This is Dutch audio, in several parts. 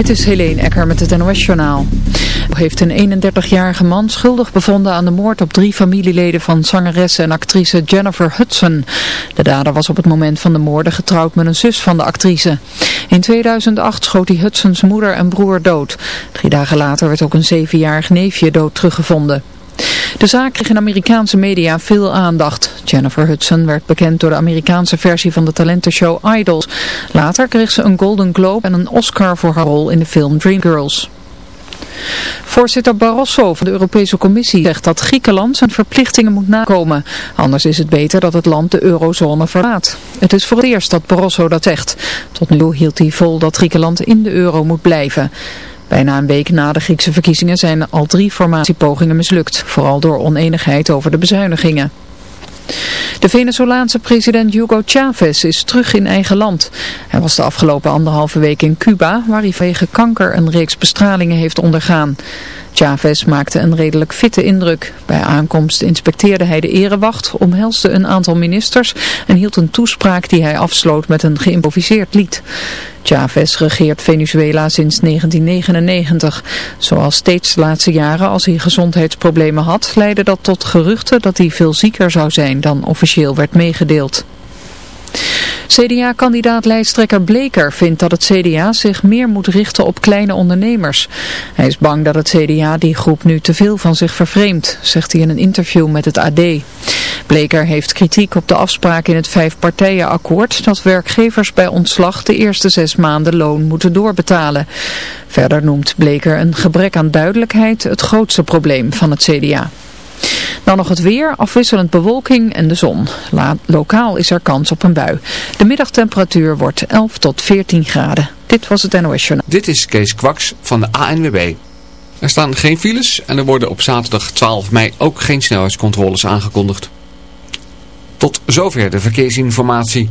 Dit is Helene Ecker met het NOS-journaal. heeft een 31-jarige man schuldig bevonden aan de moord op drie familieleden van zangeres en actrice Jennifer Hudson. De dader was op het moment van de moorden getrouwd met een zus van de actrice. In 2008 schoot hij Hudsons moeder en broer dood. Drie dagen later werd ook een zevenjarig neefje dood teruggevonden. De zaak kreeg in Amerikaanse media veel aandacht. Jennifer Hudson werd bekend door de Amerikaanse versie van de talentenshow Idols. Later kreeg ze een Golden Globe en een Oscar voor haar rol in de film Dreamgirls. Voorzitter Barroso van de Europese Commissie zegt dat Griekenland zijn verplichtingen moet nakomen. Anders is het beter dat het land de eurozone verlaat. Het is voor het eerst dat Barroso dat zegt. Tot nu toe hield hij vol dat Griekenland in de euro moet blijven. Bijna een week na de Griekse verkiezingen zijn al drie formatiepogingen mislukt, vooral door oneenigheid over de bezuinigingen. De Venezolaanse president Hugo Chavez is terug in eigen land. Hij was de afgelopen anderhalve week in Cuba, waar hij vanwege kanker een reeks bestralingen heeft ondergaan. Chavez maakte een redelijk fitte indruk. Bij aankomst inspecteerde hij de erewacht, omhelsde een aantal ministers en hield een toespraak die hij afsloot met een geïmproviseerd lied. Chavez regeert Venezuela sinds 1999. Zoals steeds de laatste jaren als hij gezondheidsproblemen had, leidde dat tot geruchten dat hij veel zieker zou zijn dan officieel werd meegedeeld. CDA-kandidaat lijsttrekker Bleker vindt dat het CDA zich meer moet richten op kleine ondernemers. Hij is bang dat het CDA die groep nu te veel van zich vervreemdt, zegt hij in een interview met het AD. Bleker heeft kritiek op de afspraak in het vijfpartijenakkoord dat werkgevers bij ontslag de eerste zes maanden loon moeten doorbetalen. Verder noemt Bleker een gebrek aan duidelijkheid het grootste probleem van het CDA. Dan nog het weer, afwisselend bewolking en de zon. lokaal is er kans op een bui. De middagtemperatuur wordt 11 tot 14 graden. Dit was het NOS. Dit is Kees Kwaks van de ANWB. Er staan geen files en er worden op zaterdag 12 mei ook geen snelheidscontroles aangekondigd. Tot zover de verkeersinformatie.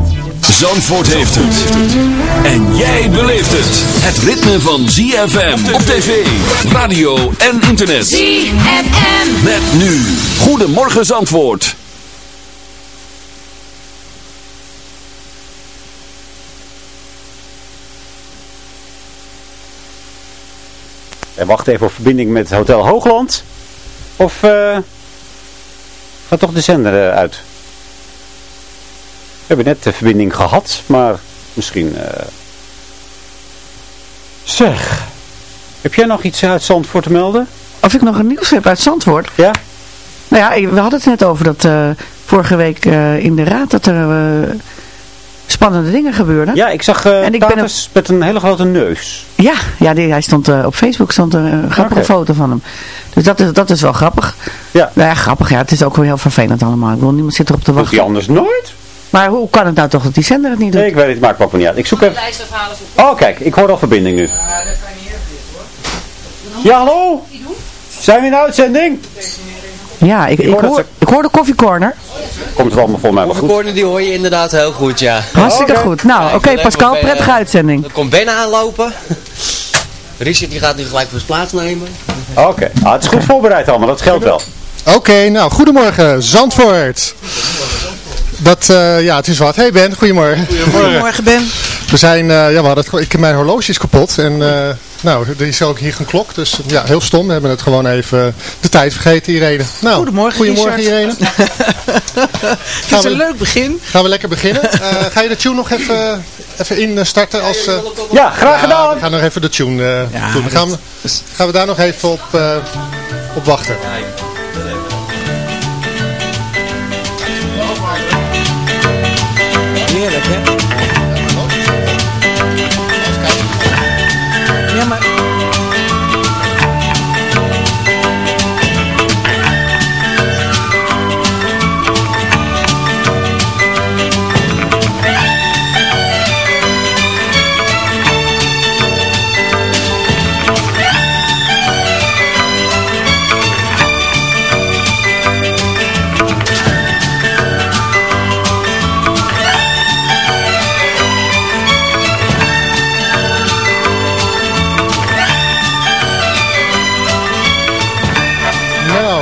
Zandvoort heeft het. En jij beleeft het. Het ritme van ZFM op tv, radio en internet. ZFM. Met nu. Goedemorgen Zandvoort. En wacht even op verbinding met Hotel Hoogland. Of uh, gaat toch de zender uh, uit? We hebben net de verbinding gehad, maar misschien... Uh... Zeg, heb jij nog iets uit Zandvoort te melden? Of ik nog een nieuws heb uit Zandvoort? Ja? Nou ja, we hadden het net over dat uh, vorige week uh, in de raad dat er spannende dingen gebeurden. Ja, ik zag uh, en ik ben een... met een hele grote neus. Ja, ja die, hij stond op Facebook stond er een grappige okay. foto van hem. Dus dat is, dat is wel grappig. Ja. Nou ja, grappig. Ja, het is ook wel heel vervelend allemaal. Ik wil niemand zit erop te wachten. Doet hij anders nooit? Maar hoe kan het nou toch dat die zender het niet doet? Nee, ik weet het, maakt me ook niet uit. Ik zoek even... Oh, kijk, ik hoor al verbinding nu. Ja, hallo? Zijn we in de uitzending? Ja, ik, Ik ik, hoor dat hoor, ik hoor de koffiecorner. Komt het allemaal voor mij wel goed? Koornen die hoor je inderdaad heel goed, ja. Hartstikke Oké. goed. Nou, Ja, oké Pascal, Ben, prettige eh, uitzending. Dan komt Ben aanlopen. Richard die gaat nu gelijk voor zijn plaats nemen. Oké, ah, het is goed voorbereid allemaal, dat geldt wel. Oké, nou, goedemorgen, Zandvoort. Dat, eh, ja, het is wat. Hey Ben, goedemorgen. Goedemorgen Ben. We zijn, eh, ja, we hadden het, ik, mijn horloge is kapot en, eh, nou, er is ook hier een klok, dus ja, heel stom. We hebben het gewoon even de tijd vergeten, Irene. Nou, Goedemorgen, Goedemorgen, Richard. Irene. Het is een leuk begin. Gaan we lekker beginnen? Eh, ga je de tune nog even, even instarten als... eh, Ja, graag gedaan. we gaan nog even de tune eh, Ja, doen. Dan gaan we, gaan we daar nog even op, eh, op wachten.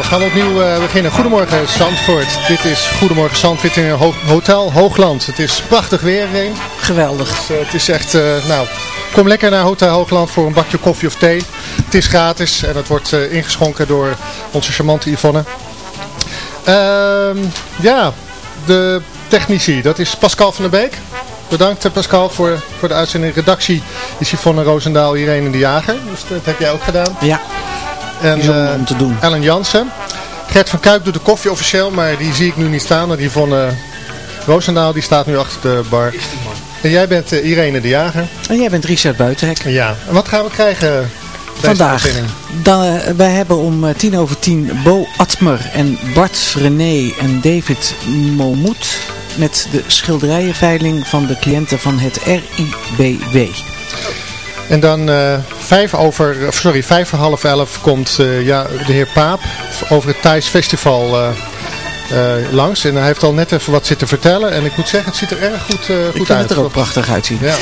Gaan we opnieuw eh, beginnen. Goedemorgen Zandvoort. Dit is Goedemorgen Zandvoort in Ho Hotel Hoogland. Het is prachtig weer, Reen. Geweldig. Dus, eh, het is echt, eh, nou, kom lekker naar Hotel Hoogland voor een bakje koffie of thee. Het is gratis en het wordt eh, ingeschonken door onze charmante Yvonne. Ehm, ja, de technici, dat is Pascal van der Beek. Bedankt eh, Pascal voor, voor de uitzending. Redactie is Yvonne Roosendaal, Irene de Jager. Dus dat heb jij ook gedaan. Ja, En, eh, om te doen. Ellen Jansen. Gert van Kuip doet de koffie officieel, maar die zie ik nu niet staan. Die van uh, Roosendaal die staat nu achter de bar. En jij bent uh, Irene de Jager. En jij bent Richard Buitenhek. Ja. En wat gaan we krijgen Vandaag. Dan, uh, wij hebben om uh, tien over tien Bo Atmer en Bart René en David Momoet met de schilderijenveiling van de cliënten van het RIBW. En dan uh, vijf over, sorry, vijf voor half elf komt uh, ja, de heer Paap over het Thijs Festival uh, langs. En hij heeft al net even wat zitten vertellen. En ik moet zeggen, het ziet er erg goed, goed ik uit. Ik vind het er ook prachtig uitzien. Ja.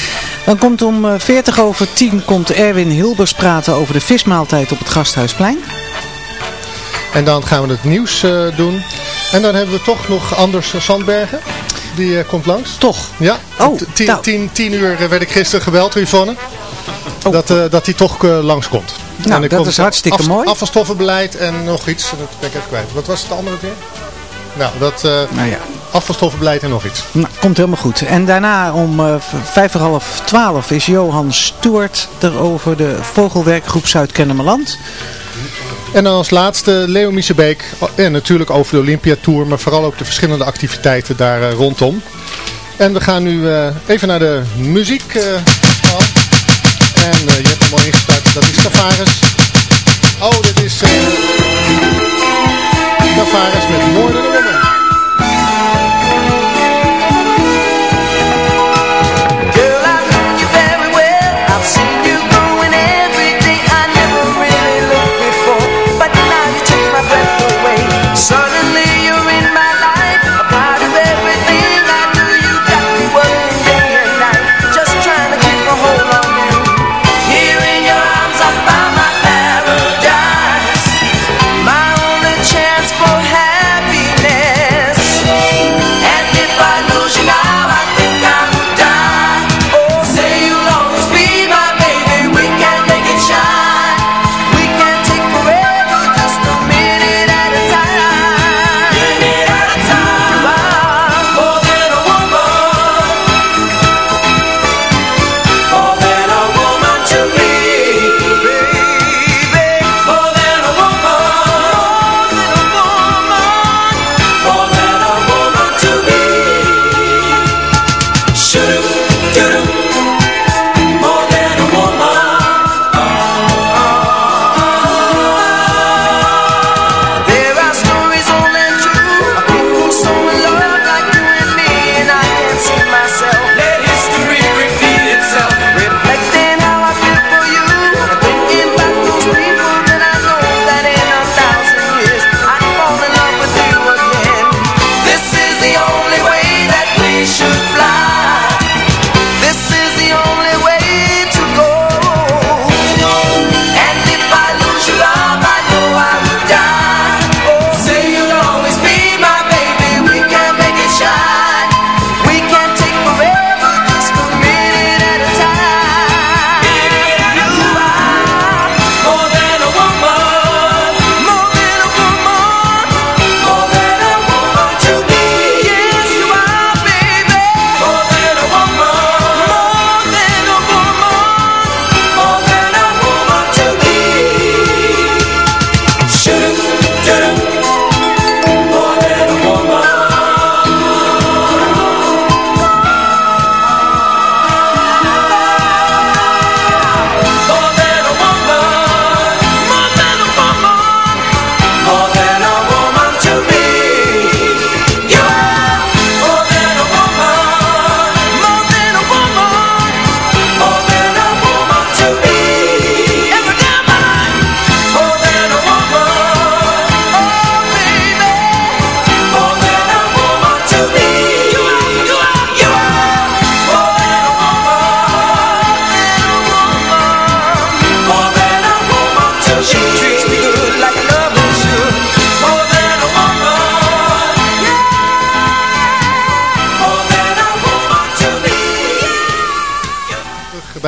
Dan komt om 40 over 10 komt Erwin Hilbers praten over de vismaaltijd op het Gasthuisplein. En dan gaan we het nieuws doen. En dan hebben we toch nog Anders Sandbergen. Die uh, komt langs. Toch? Ja. Oh, tien, nou. tien, tien uur werd ik gisteren gebeld, Yvonne. Oh. Dat, uh, dat hij toch uh, langskomt. Nou, en dat is hartstikke af, mooi. Afvalstoffenbeleid en nog iets. Dat ben ik even kwijt. Wat was het andere weer? Nou, dat nou ja. afvalstoffenbeleid en nog iets. Nou, komt helemaal goed. En daarna om vijf voor half twaalf is Johan Stuart er over de Vogelwerkgroep Zuid-Kennemerland. En dan als laatste Leo Miesebeek. En natuurlijk over de Olympiatour, maar vooral ook de verschillende activiteiten daar rondom. En we gaan nu even naar de muziek. Uh, en uh, je hebt hem mooi ingestart, dat is Tavares. Oh, dit is Tavares met Woman.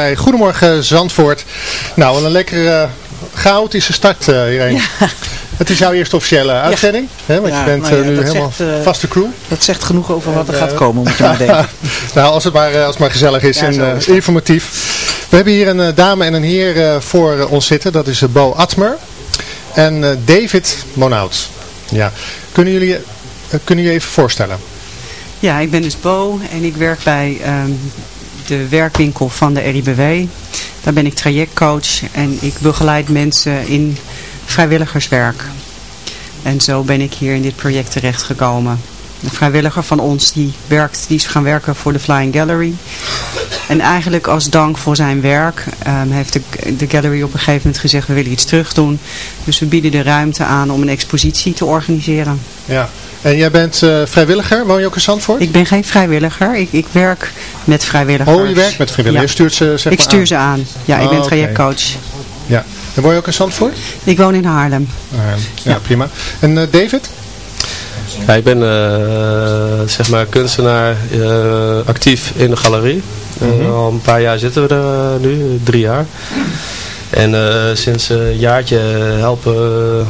Bij Goedemorgen Zandvoort. Nou, wel een lekkere uh, chaotische start, uh, Irene. Het is jouw eerste officiële uitzending, ja. hè, want je bent nou ja, uh, nu helemaal zegt, uh, vaste crew. Dat zegt genoeg over wat er gaat komen, moet je maar denken. nou, als het maar, als het maar gezellig is Ja, en is informatief. We hebben hier een dame en een heer voor ons zitten. Dat is Bo Atmer en David Monout. Ja. Kunnen jullie kunnen jullie even voorstellen? Ja, ik ben dus Bo en ik werk bij um, de werkwinkel van de RIBW. Daar ben ik trajectcoach en ik begeleid mensen in vrijwilligerswerk. En zo ben ik hier in dit project terechtgekomen. Een vrijwilliger van ons die, werkt, die is gaan werken voor de Flying Gallery. En eigenlijk als dank voor zijn werk um, heeft de, de gallery op een gegeven moment gezegd we willen iets terug doen. Dus we bieden de ruimte aan om een expositie te organiseren. Ja, en jij bent uh, vrijwilliger, woon je ook in Zandvoort? Ik ben geen vrijwilliger, ik, ik werk met vrijwilligers. Oh, je werkt met vrijwilligers, ja. je stuurt ze zeg Ik maar stuur aan. ze aan, ja, ik Oh, ben oké. trajectcoach. Ja, en woon je ook in Zandvoort? Ik woon in Haarlem. Ja, prima. En uh, David? Ja, ik ben uh, zeg maar kunstenaar uh, actief in de galerie. Mm -hmm. Al een paar jaar zitten we er nu, drie jaar. En sinds een jaartje helpen,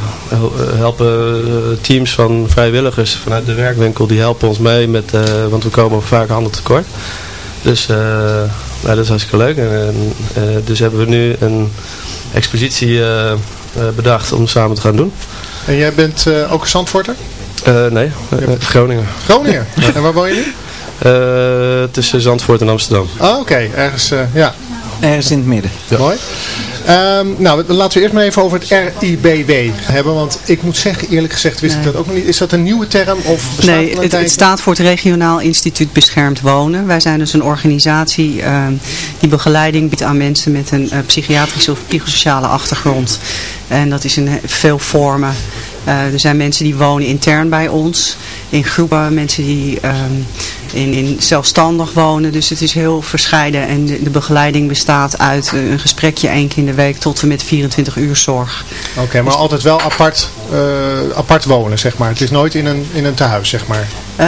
helpen teams van vrijwilligers vanuit de werkwinkel, die helpen ons mee, met, want we komen vaak handen tekort. Dus nou, dat is hartstikke leuk. En, dus hebben we nu een expositie bedacht om samen te gaan doen. En jij bent ook een Zandvoorter? Uh, nee, uh, Groningen. Groningen? en waar woon je nu? Uh, tussen Zandvoort en Amsterdam. Oh, oké. Okay. Ergens, ja. Ergens in het midden. Ja. Mooi. Um, nou, laten we eerst maar even over het RIBW hebben. Want ik moet zeggen, eerlijk gezegd, wist nee. ik dat ook nog niet. Is dat een nieuwe term? Of bestaat nee, het, het, staat voor het Regionaal Instituut Beschermd Wonen. Wij zijn dus een organisatie uh, die begeleiding biedt aan mensen met een uh, psychiatrische of psychosociale achtergrond. En dat is in veel vormen. Uh, er zijn mensen die wonen intern bij ons, in groepen, mensen die um, in, in zelfstandig wonen. Dus het is heel verscheiden en de, de begeleiding bestaat uit een gesprekje één keer in de week tot en met 24 uur zorg. Oké, okay, maar dus altijd wel apart, uh, apart wonen, zeg maar. Het is nooit in een, in een tehuis, zeg maar. Uh,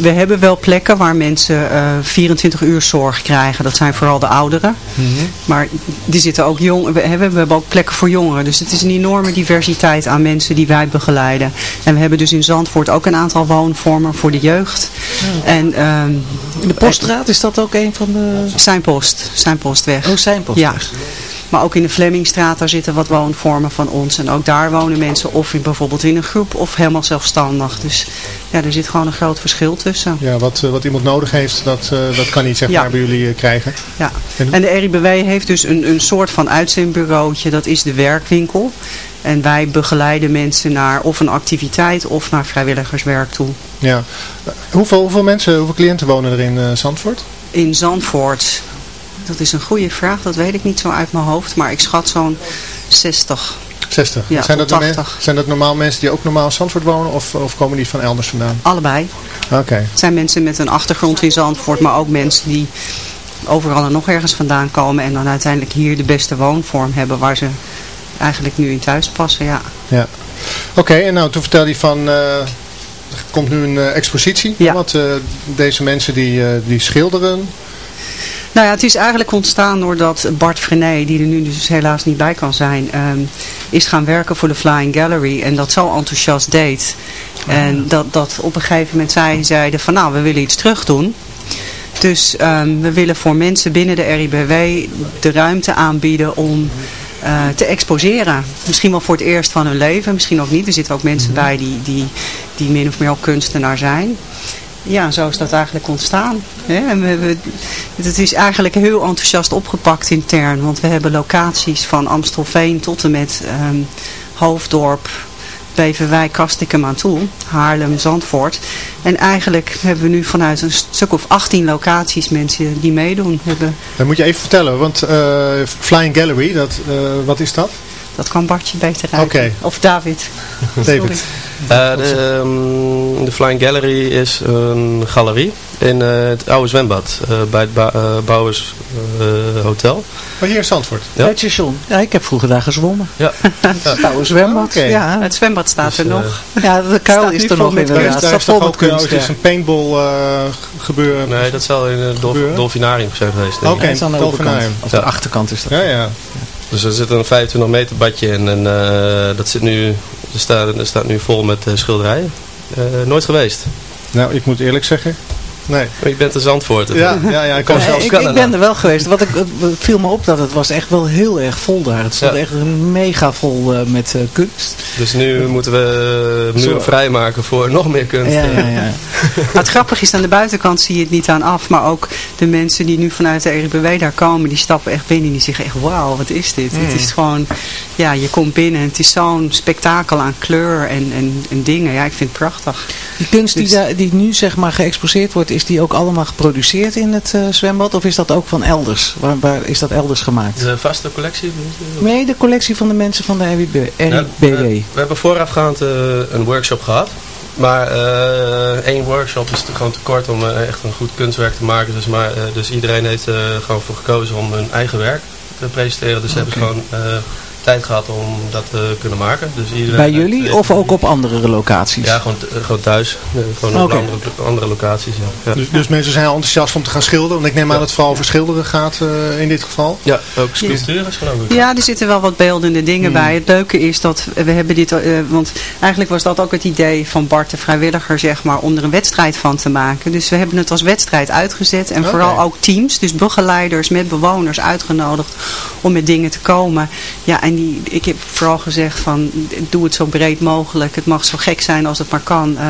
we hebben wel plekken waar mensen uh, 24 uur zorg krijgen. Dat zijn vooral de ouderen. Mhm. Mm -hmm. Maar er zitten ook jongeren. We hebben, we hebben ook plekken voor jongeren. Dus het is een enorme diversiteit aan mensen die wij begeleiden. En we hebben dus in Zandvoort ook een aantal woonvormen voor de jeugd. Ja. En, um, de Poststraat, is dat ook een van de... Seinpost. Seinpostweg. Oh, Seinpostweg. Ja. Maar ook in de Flemmingstraat, daar zitten wat woonvormen van ons. En ook daar wonen mensen of in, bijvoorbeeld in een groep of helemaal zelfstandig. Dus ja, er zit gewoon een groot verschil tussen. Ja, wat, wat iemand nodig heeft, dat, uh, dat kan niet zeg ja. maar bij jullie uh, krijgen. Ja, en, en de RIBW heeft dus een, een soort van uitzendbureautje, dat is de werkwinkel. En wij begeleiden mensen naar of een activiteit of naar vrijwilligerswerk toe. Ja. Hoeveel, hoeveel mensen, hoeveel cliënten wonen er in uh, Zandvoort? In Zandvoort, dat is een goede vraag, dat weet ik niet zo uit mijn hoofd, maar ik schat zo'n 60. 60? Ja, zijn, dat 80. zijn dat normaal mensen die ook normaal in Zandvoort wonen of, of komen die van elders vandaan? Allebei. Oké. Okay. Het zijn mensen met een achtergrond in Zandvoort, maar ook mensen die overal en nog ergens vandaan komen en dan uiteindelijk hier de beste woonvorm hebben waar ze eigenlijk nu in thuis passen, ja. Ja. Oké, okay, en nou toen vertelde je van, uh, er komt nu een uh, expositie, ja. want uh, deze mensen die, die schilderen... Nou ja, het is eigenlijk ontstaan doordat Bart Frené, die er nu dus helaas niet bij kan zijn, um, is gaan werken voor de Flying Gallery en dat zo enthousiast deed. En dat, dat op een gegeven moment zij zeiden van nou, we willen iets terug doen. Dus um, we willen voor mensen binnen de RIBW de ruimte aanbieden om uh, te exposeren. Misschien wel voor het eerst van hun leven, misschien ook niet. Er zitten ook mensen bij die, die, die min of meer ook kunstenaar zijn. Ja, zo is dat eigenlijk ontstaan. En we, we, het is eigenlijk heel enthousiast opgepakt intern. Want we hebben locaties van Amstelveen tot en met um, Hoofddorp, Beverwijk, Kastikum aan toe. Haarlem, Zandvoort. En eigenlijk hebben we nu vanuit een stuk of 18 locaties mensen die meedoen. Hebben. Dat moet je even vertellen, want uh, Flying Gallery, dat, uh, wat is dat? Dat kan Bartje beter uit. Okay. Of David. David. Eh, de, ehm, de Flying Gallery is een galerie in eh, het oude zwembad eh, bij het ba Bouwers Hotel. Maar hier in Zandvoort? Ja. Het station. Ja, ik heb vroeger daar gezwommen. Ja. Het oude zwembad. Oké. Ja. Het zwembad staat er Dus, nog. ja, de kuil is er nog is, inderdaad. daar Het is toch ook kunst. ja. een paintball eh, gebeuren? Nee, dat zal in het dolf? Dolfinarium zijn geweest. Oké, Dat is aan de overkant. Dolfinarium. Of de Ja. achterkant is dat. Ja, ja. Dus er zit een 25 meter badje in en eh, dat zit nu, er staat nu vol met eh, schilderijen. Eh, nooit geweest. Nou, ik moet eerlijk zeggen, nee. Maar je bent een Zandvoort. Ja, ja, ja ik kan zelfs... ik, ik ben er wel geweest. Wat ik, het viel me op dat het was echt wel heel erg vol daar. Het stond Ja. echt mega vol eh, met eh, kunst. Dus nu moeten we muren vrijmaken voor nog meer kunst. Ja, ja, ja. het grappige is, aan de buitenkant zie je het niet aan af. Maar ook de mensen die nu vanuit de RIBW daar komen, die stappen echt binnen. En die zeggen echt, wauw, wat is dit? Mm. Het is gewoon, ja, je komt binnen en het is zo'n spektakel aan kleur en, en, en dingen. Ja, ik vind het prachtig. Die kunst die, Dus- daar, die nu zeg maar geëxposeerd wordt, is die ook allemaal geproduceerd in het eh, zwembad? Of is dat ook van elders? Waar, waar is dat elders gemaakt? De vaste collectie? Nee, de collectie van de mensen van de RIBW. We, we hebben voorafgaand eh, een workshop gehad. Maar eh, één workshop is te- gewoon te kort om echt een goed kunstwerk te maken. Dus, maar, dus iedereen heeft er gewoon voor gekozen om hun eigen werk te presenteren. Dus ze hebben gewoon tijd gehad om dat te kunnen maken. Dus iedereen Bij jullie heeft- of ook op andere locaties? Ja, gewoon, t- gewoon thuis. Eh, gewoon op andere, andere locaties. Ja. Ja. Dus, dus mensen zijn enthousiast om te gaan schilderen. Want ik neem aan dat het vooral over schilderen gaat eh, in dit geval. ja, ook sculpturen geloof ik. Ja, er zitten wel wat beeldende dingen bij. Het leuke is dat we hebben dit, eh, want eigenlijk was dat ook het idee van Bart de vrijwilliger, zeg maar, om er een wedstrijd van te maken. Dus we hebben het als wedstrijd uitgezet en vooral ook teams, dus begeleiders met bewoners uitgenodigd om met dingen te komen. Ja, en die, ik heb vooral gezegd van, doe het zo breed mogelijk. Het mag zo gek zijn als het maar kan. Eh,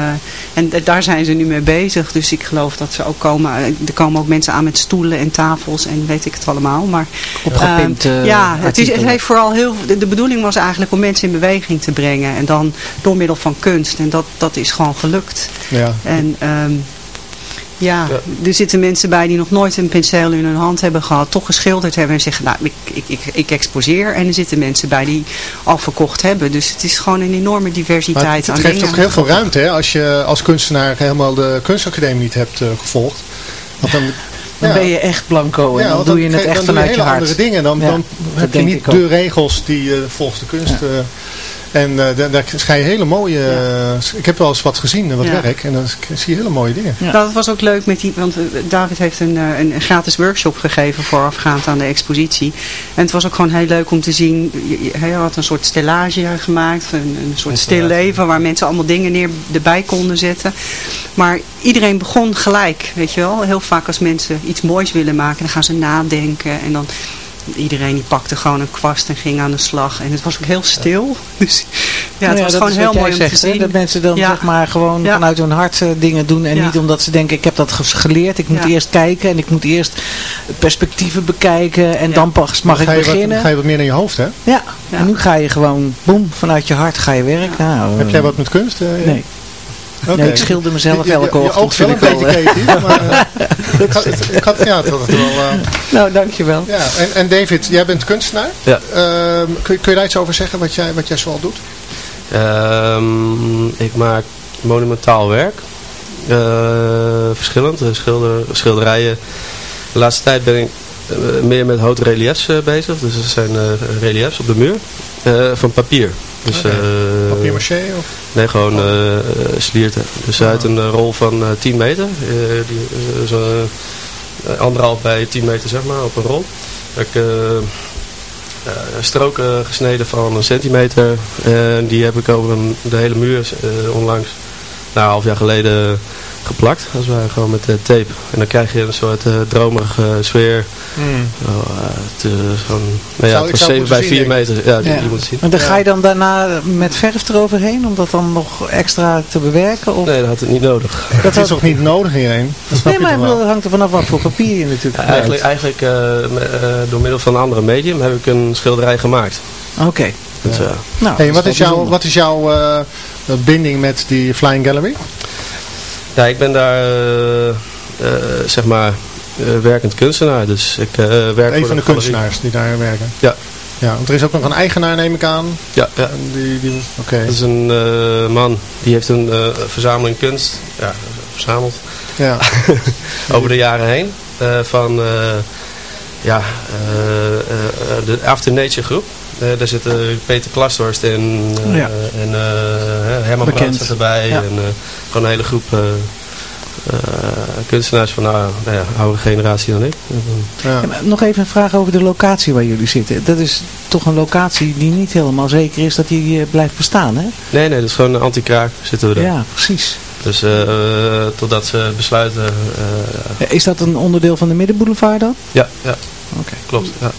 en daar zijn ze nu mee bezig. Dus ik geloof dat ze ook komen. eh, Er komen ook mensen aan met stoelen en tafels en weet ik het allemaal. Maar Opgepimpt, Ehm, eh, ja, het, is, het heeft vooral heel. De, de bedoeling was eigenlijk om mensen in beweging te brengen. En dan door middel van kunst. En dat, dat is gewoon gelukt. Ja. En ehm, ja, er zitten mensen bij die nog nooit een penseel in hun hand hebben gehad. Toch geschilderd hebben en zeggen, nou, ik, ik, ik, ik exposeer. En er zitten mensen bij die al verkocht hebben. Dus het is gewoon een enorme Maar diversiteit het, aan het geeft dingen. ook heel veel ruimte hè, als je als kunstenaar helemaal de kunstacademie niet hebt eh, gevolgd. Want dan, Dan ja. ben je echt blanco en Ja, dan doe je het echt dan doe vanuit je hele hart. andere dingen. Dan, Ja, dan heb je niet de regels die eh, volgens de kunst... eh, en eh, daar, daar ga je hele mooie... eh, ik heb wel eens wat gezien, wat Ja. werk. En dan zie je hele mooie dingen. Nou, dat was ook leuk met die, want eh, David heeft een, een, een gratis workshop gegeven voorafgaand aan de expositie. En het was ook gewoon heel leuk om te zien, hij had een soort stellage gemaakt, een, een soort stil leven waar mensen allemaal dingen neer, erbij konden zetten. Maar iedereen begon gelijk, weet je wel. Heel vaak als mensen iets moois willen maken, dan gaan ze nadenken en dan... Iedereen die pakte gewoon een kwast en ging aan de slag. En het was ook heel stil. Dus ja, het Nou was gewoon heel mooi om zegt, te hè, zien. Dat mensen dan Ja. zeg maar gewoon Ja. vanuit hun hart eh, dingen doen. En Ja. niet omdat ze denken, ik heb dat geleerd. Ik moet Ja. eerst kijken en ik moet eerst perspectieven bekijken. En dan pas mag Dan ik je wat- beginnen. ga je wat meer naar je hoofd, hè? Ja. en nu ga je gewoon, boem, vanuit je hart ga je werken. Nou, Heb eh, jij wat met kunst? eh, Nee. Nee, ik schilder mezelf Je- je- elke je ochtend, oogt wel een beetje hè. creatief, maar eh, ik had, ik had, ja, dat het wel... eh, Nou, dankjewel. ja. en, en David, jij bent kunstenaar. Ja. Ehm, kun, je- kun je daar iets over zeggen, wat jij, wat jij zoal doet? Ehm, ik maak monumentaal werk. Eh, verschillend. eh, Schilder, schilderijen. De laatste tijd ben ik eh, meer met houten reliefs eh, bezig. Dus er zijn eh, reliefs op de muur. eh, van papier. Dus, Oké. eh, Papier maché? Of? Nee, gewoon eh eh, slierten. Dus uit een eh, rol van eh 10 meter. die, zo, anderhalf bij 10 meter zeg maar, op een rol. Heb ik stroken gesneden van een centimeter. En die heb ik over een, de hele muur onlangs, nou, een half jaar geleden geplakt. Als wij gewoon met eh, tape. En dan krijg je een soort eh, dromerige sfeer. Oh, eh, het, eh, zo'n, nou ja, het was zou 7 moeten bij zien, 4 denk ik. meter. Ja, die, Ja. die moet zien. Maar dan ga je dan daarna met verf eroverheen om dat dan nog extra te bewerken? Of? Nee, dat had het niet nodig. Dat is ook niet nodig hierheen. Nee, maar bedoel, het hangt er vanaf wat voor papier je natuurlijk Ja, eigenlijk eigenlijk door middel van een andere medium heb ik een schilderij gemaakt. Oké. Dus, ja. Nou, Hey, wat, is jouw, wat is jouw eh, binding met die Flying Gallery? Ja, ik ben daar eh, eh, zeg maar eh, werkend kunstenaar. Dus ik werk Een van de kunstenaars die daar werken. Ja. Ja, want er is ook nog een eigenaar, neem ik aan. Ja, ja. Die, die, Oké. Dat is een man, die heeft een verzameling kunst, ja, verzameld, Ja. over de jaren heen. van, ja, de After Nature groep. Eh, daar zitten Peter Klashorst in eh, Ja. en eh, Herman Bekend. Brandt zit erbij. Ja. En eh, gewoon een hele groep eh, eh, kunstenaars van nou, nou ja, oude generatie dan ik. Ja. Nog even een vraag over de locatie waar jullie zitten. Dat is toch een locatie die niet helemaal zeker is dat die eh, blijft bestaan, hè? Nee, nee, dat is gewoon een anti-kraak zitten we daar. Ja, precies. Dus eh, eh, totdat ze besluiten... eh, Is dat een onderdeel van de Middenboulevard dan? ja, ja. Oké. klopt. Ja.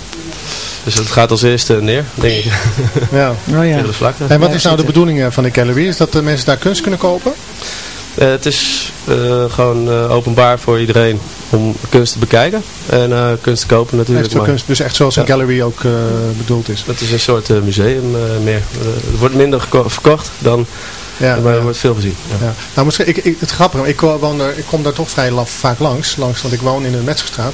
Dus het gaat als eerste neer, denk ik. ja. Oh ja. Tegen de vlakte. En wat is nou de bedoeling eh, van de gallery? Is dat de mensen daar kunst kunnen kopen? Eh, het is eh, gewoon eh, openbaar voor iedereen om kunst te bekijken. En eh, kunst te kopen natuurlijk. Echt maar kunst, dus echt zoals een Ja. gallery ook eh, bedoeld is. Het is een soort museum eh, meer. Er wordt minder verkocht dan, Ja, maar er ja. wordt veel gezien. Ja. Ja. Nou, misschien, ik, ik, het grappige, ik, woon er, ik kom daar toch vrij la- vaak langs, langs, want ik woon in de Metzgerstraat.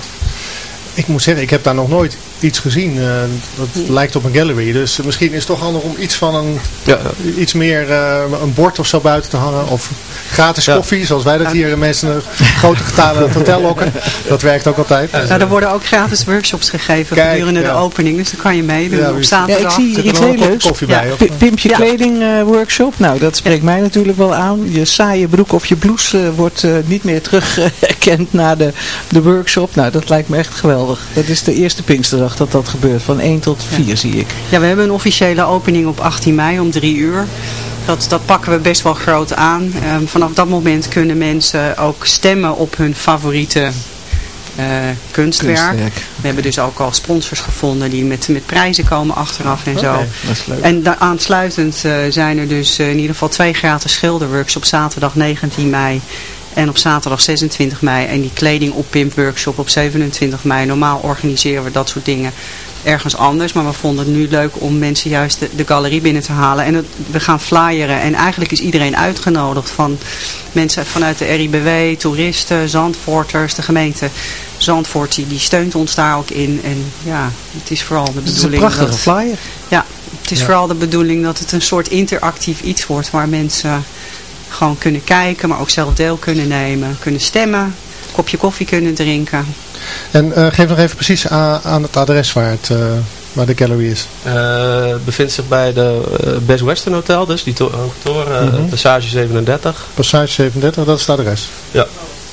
Ik moet zeggen, ik heb daar nog nooit iets gezien. eh, dat lijkt op een gallery. Dus misschien is het toch handig om iets van een, Ja, iets meer, eh, een bord of zo buiten te hangen. Of gratis Ja. koffie, zoals wij dat hier mensen een grote getalen hotel lokken. Dat werkt ook altijd. Nou, er worden ook gratis workshops gegeven Kijk, gedurende ja. de opening. Dus dan kan je meedoen Ja, op Ja, zaterdag. ik zie iets heel leuks. koffie Ja. bij? Pimpje kleding eh, workshop. Nou, dat spreekt mij natuurlijk wel aan. Je saaie broek of je blouse eh, wordt eh, niet meer terugherkend na de, de workshop. Nou, dat lijkt me echt geweldig. Dat is de eerste Pinksterdag dat dat gebeurt. Van 1 tot 4 zie ik. Ja, we hebben een officiële opening op 18 mei om 3 uur. Dat, dat pakken we best wel groot aan. Ehm, vanaf dat moment kunnen mensen ook stemmen op hun favoriete eh, kunstwerk. Kunstwerk. We hebben dus ook al sponsors gevonden die met, met prijzen komen achteraf en zo. Oké, dat is leuk. En aansluitend eh, zijn er dus eh, in ieder geval twee gratis schilderworkshops op zaterdag 19 mei en op zaterdag 26 mei. En die kleding op Pimp workshop op 27 mei. Normaal organiseren we dat soort dingen ergens anders. Maar we vonden het nu leuk om mensen juist de, de galerie binnen te halen. En het, we gaan flyeren. En eigenlijk is iedereen uitgenodigd. Van mensen vanuit de RIBW, toeristen, Zandvoorters, de gemeente. Zandvoort die, die steunt ons daar ook in. En ja, het is vooral de Het is een bedoeling prachtige dat... flyer. Ja, het is Ja. vooral de bedoeling dat het een soort interactief iets wordt waar mensen gewoon kunnen kijken, maar ook zelf deel kunnen nemen, kunnen stemmen, kopje koffie kunnen drinken. En eh, geef nog even precies aan, aan het adres waar, het, eh, waar de gallery is. Eh, het bevindt zich bij de Best Western Hotel, dus die to- toren, Mhm. Passage 37. Passage 37, dat is het adres. Ja.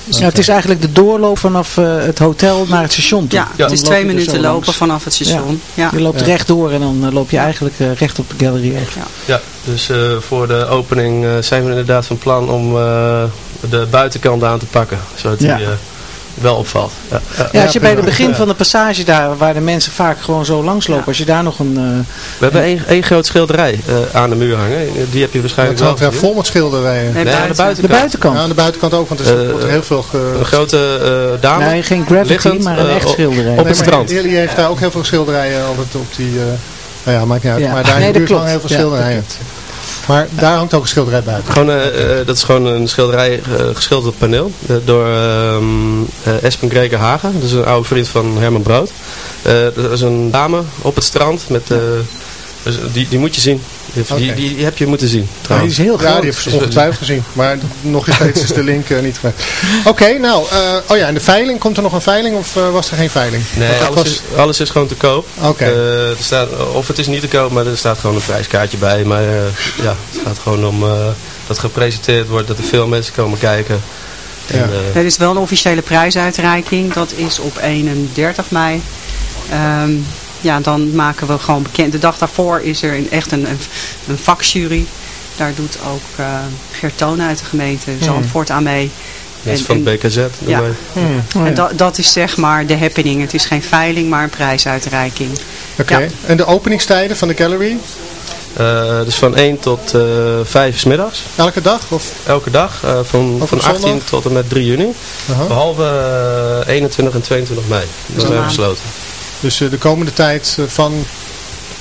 Ja, het is eigenlijk de doorloop vanaf eh, het hotel naar het station toe. Ja, het is twee minuten lopen langs. vanaf het station. Ja. Je loopt Ja. rechtdoor en dan loop je eigenlijk recht op de galerie af. Ja, dus eh, voor de opening eh, zijn we inderdaad van plan om eh, de buitenkant aan te pakken. Zodat die Ja. eh, wel opvalt. Ja, ja. Ja, als je bij het begin Ja. van de passage daar, waar de mensen vaak gewoon zo langslopen, als je daar nog een... eh, We hebben één, één groot schilderij eh, aan de muur hangen. Die heb je Het waarschijnlijk wel gezien. vol met schilderijen. Nee, Nee, aan de buiten. de buitenkant. Ja, aan de buitenkant ook, want er is- wordt heel veel... Ge... Een grote eh, dame. nee, geen graffiti, liggend, maar een echt schilderij. op het strand. Jullie heeft daar ook heel veel schilderijen altijd op die... eh, nou ja, maakt niet uit. Ja. Maar daar Nee, in de dat buurt hangen heel klopt. veel Ja, schilderijen. Maar daar hangt ook een schilderij buiten. Gewoon, eh, eh, dat is gewoon een schilderij, eh, geschilderd paneel. door ehm, eh, Espen Greker Hagen. Dat is een oude vriend van Herman Brood. Dat is een dame op het strand. Met, dus die, die moet je zien. Die, die, heb je moeten zien. Ja, die trouwens. is heel Ja, groot. die heeft ze ongetwijfeld gezien. Maar nog steeds is de link eh, niet. Oké, nou, eh, oh ja, en de veiling, komt er nog een veiling of eh, was er geen veiling? Nee, alles, was- is, alles is gewoon te koop. Oké. Er staat, of het is niet te koop, maar er staat gewoon een prijskaartje bij. Maar eh, ja, het gaat gewoon om eh, dat gepresenteerd wordt, dat er veel mensen komen kijken. En, Ja. Er is wel een officiële prijsuitreiking. Dat is op 31 mei. Ehm, ja, dan maken we gewoon bekend. De dag daarvoor is er een, echt een, een, een vakjury. Daar doet ook eh Gert Toon uit de gemeente Zandvoort aan mee. dat is van het BKZ. Ja. Hmm, Oh, En ja. dat, dat is zeg maar de happening. Het is geen veiling, maar een prijsuitreiking. Oké, Ja. en de openingstijden van de gallery? Eh, dus van 1 tot eh 5 's middags. Elke dag? Of, Elke dag. eh, van, van op 18 zondag? tot en met 3 juni. Behalve eh, 21 en 22 mei. Dat zijn Zondag. Dus eh, de komende tijd eh, van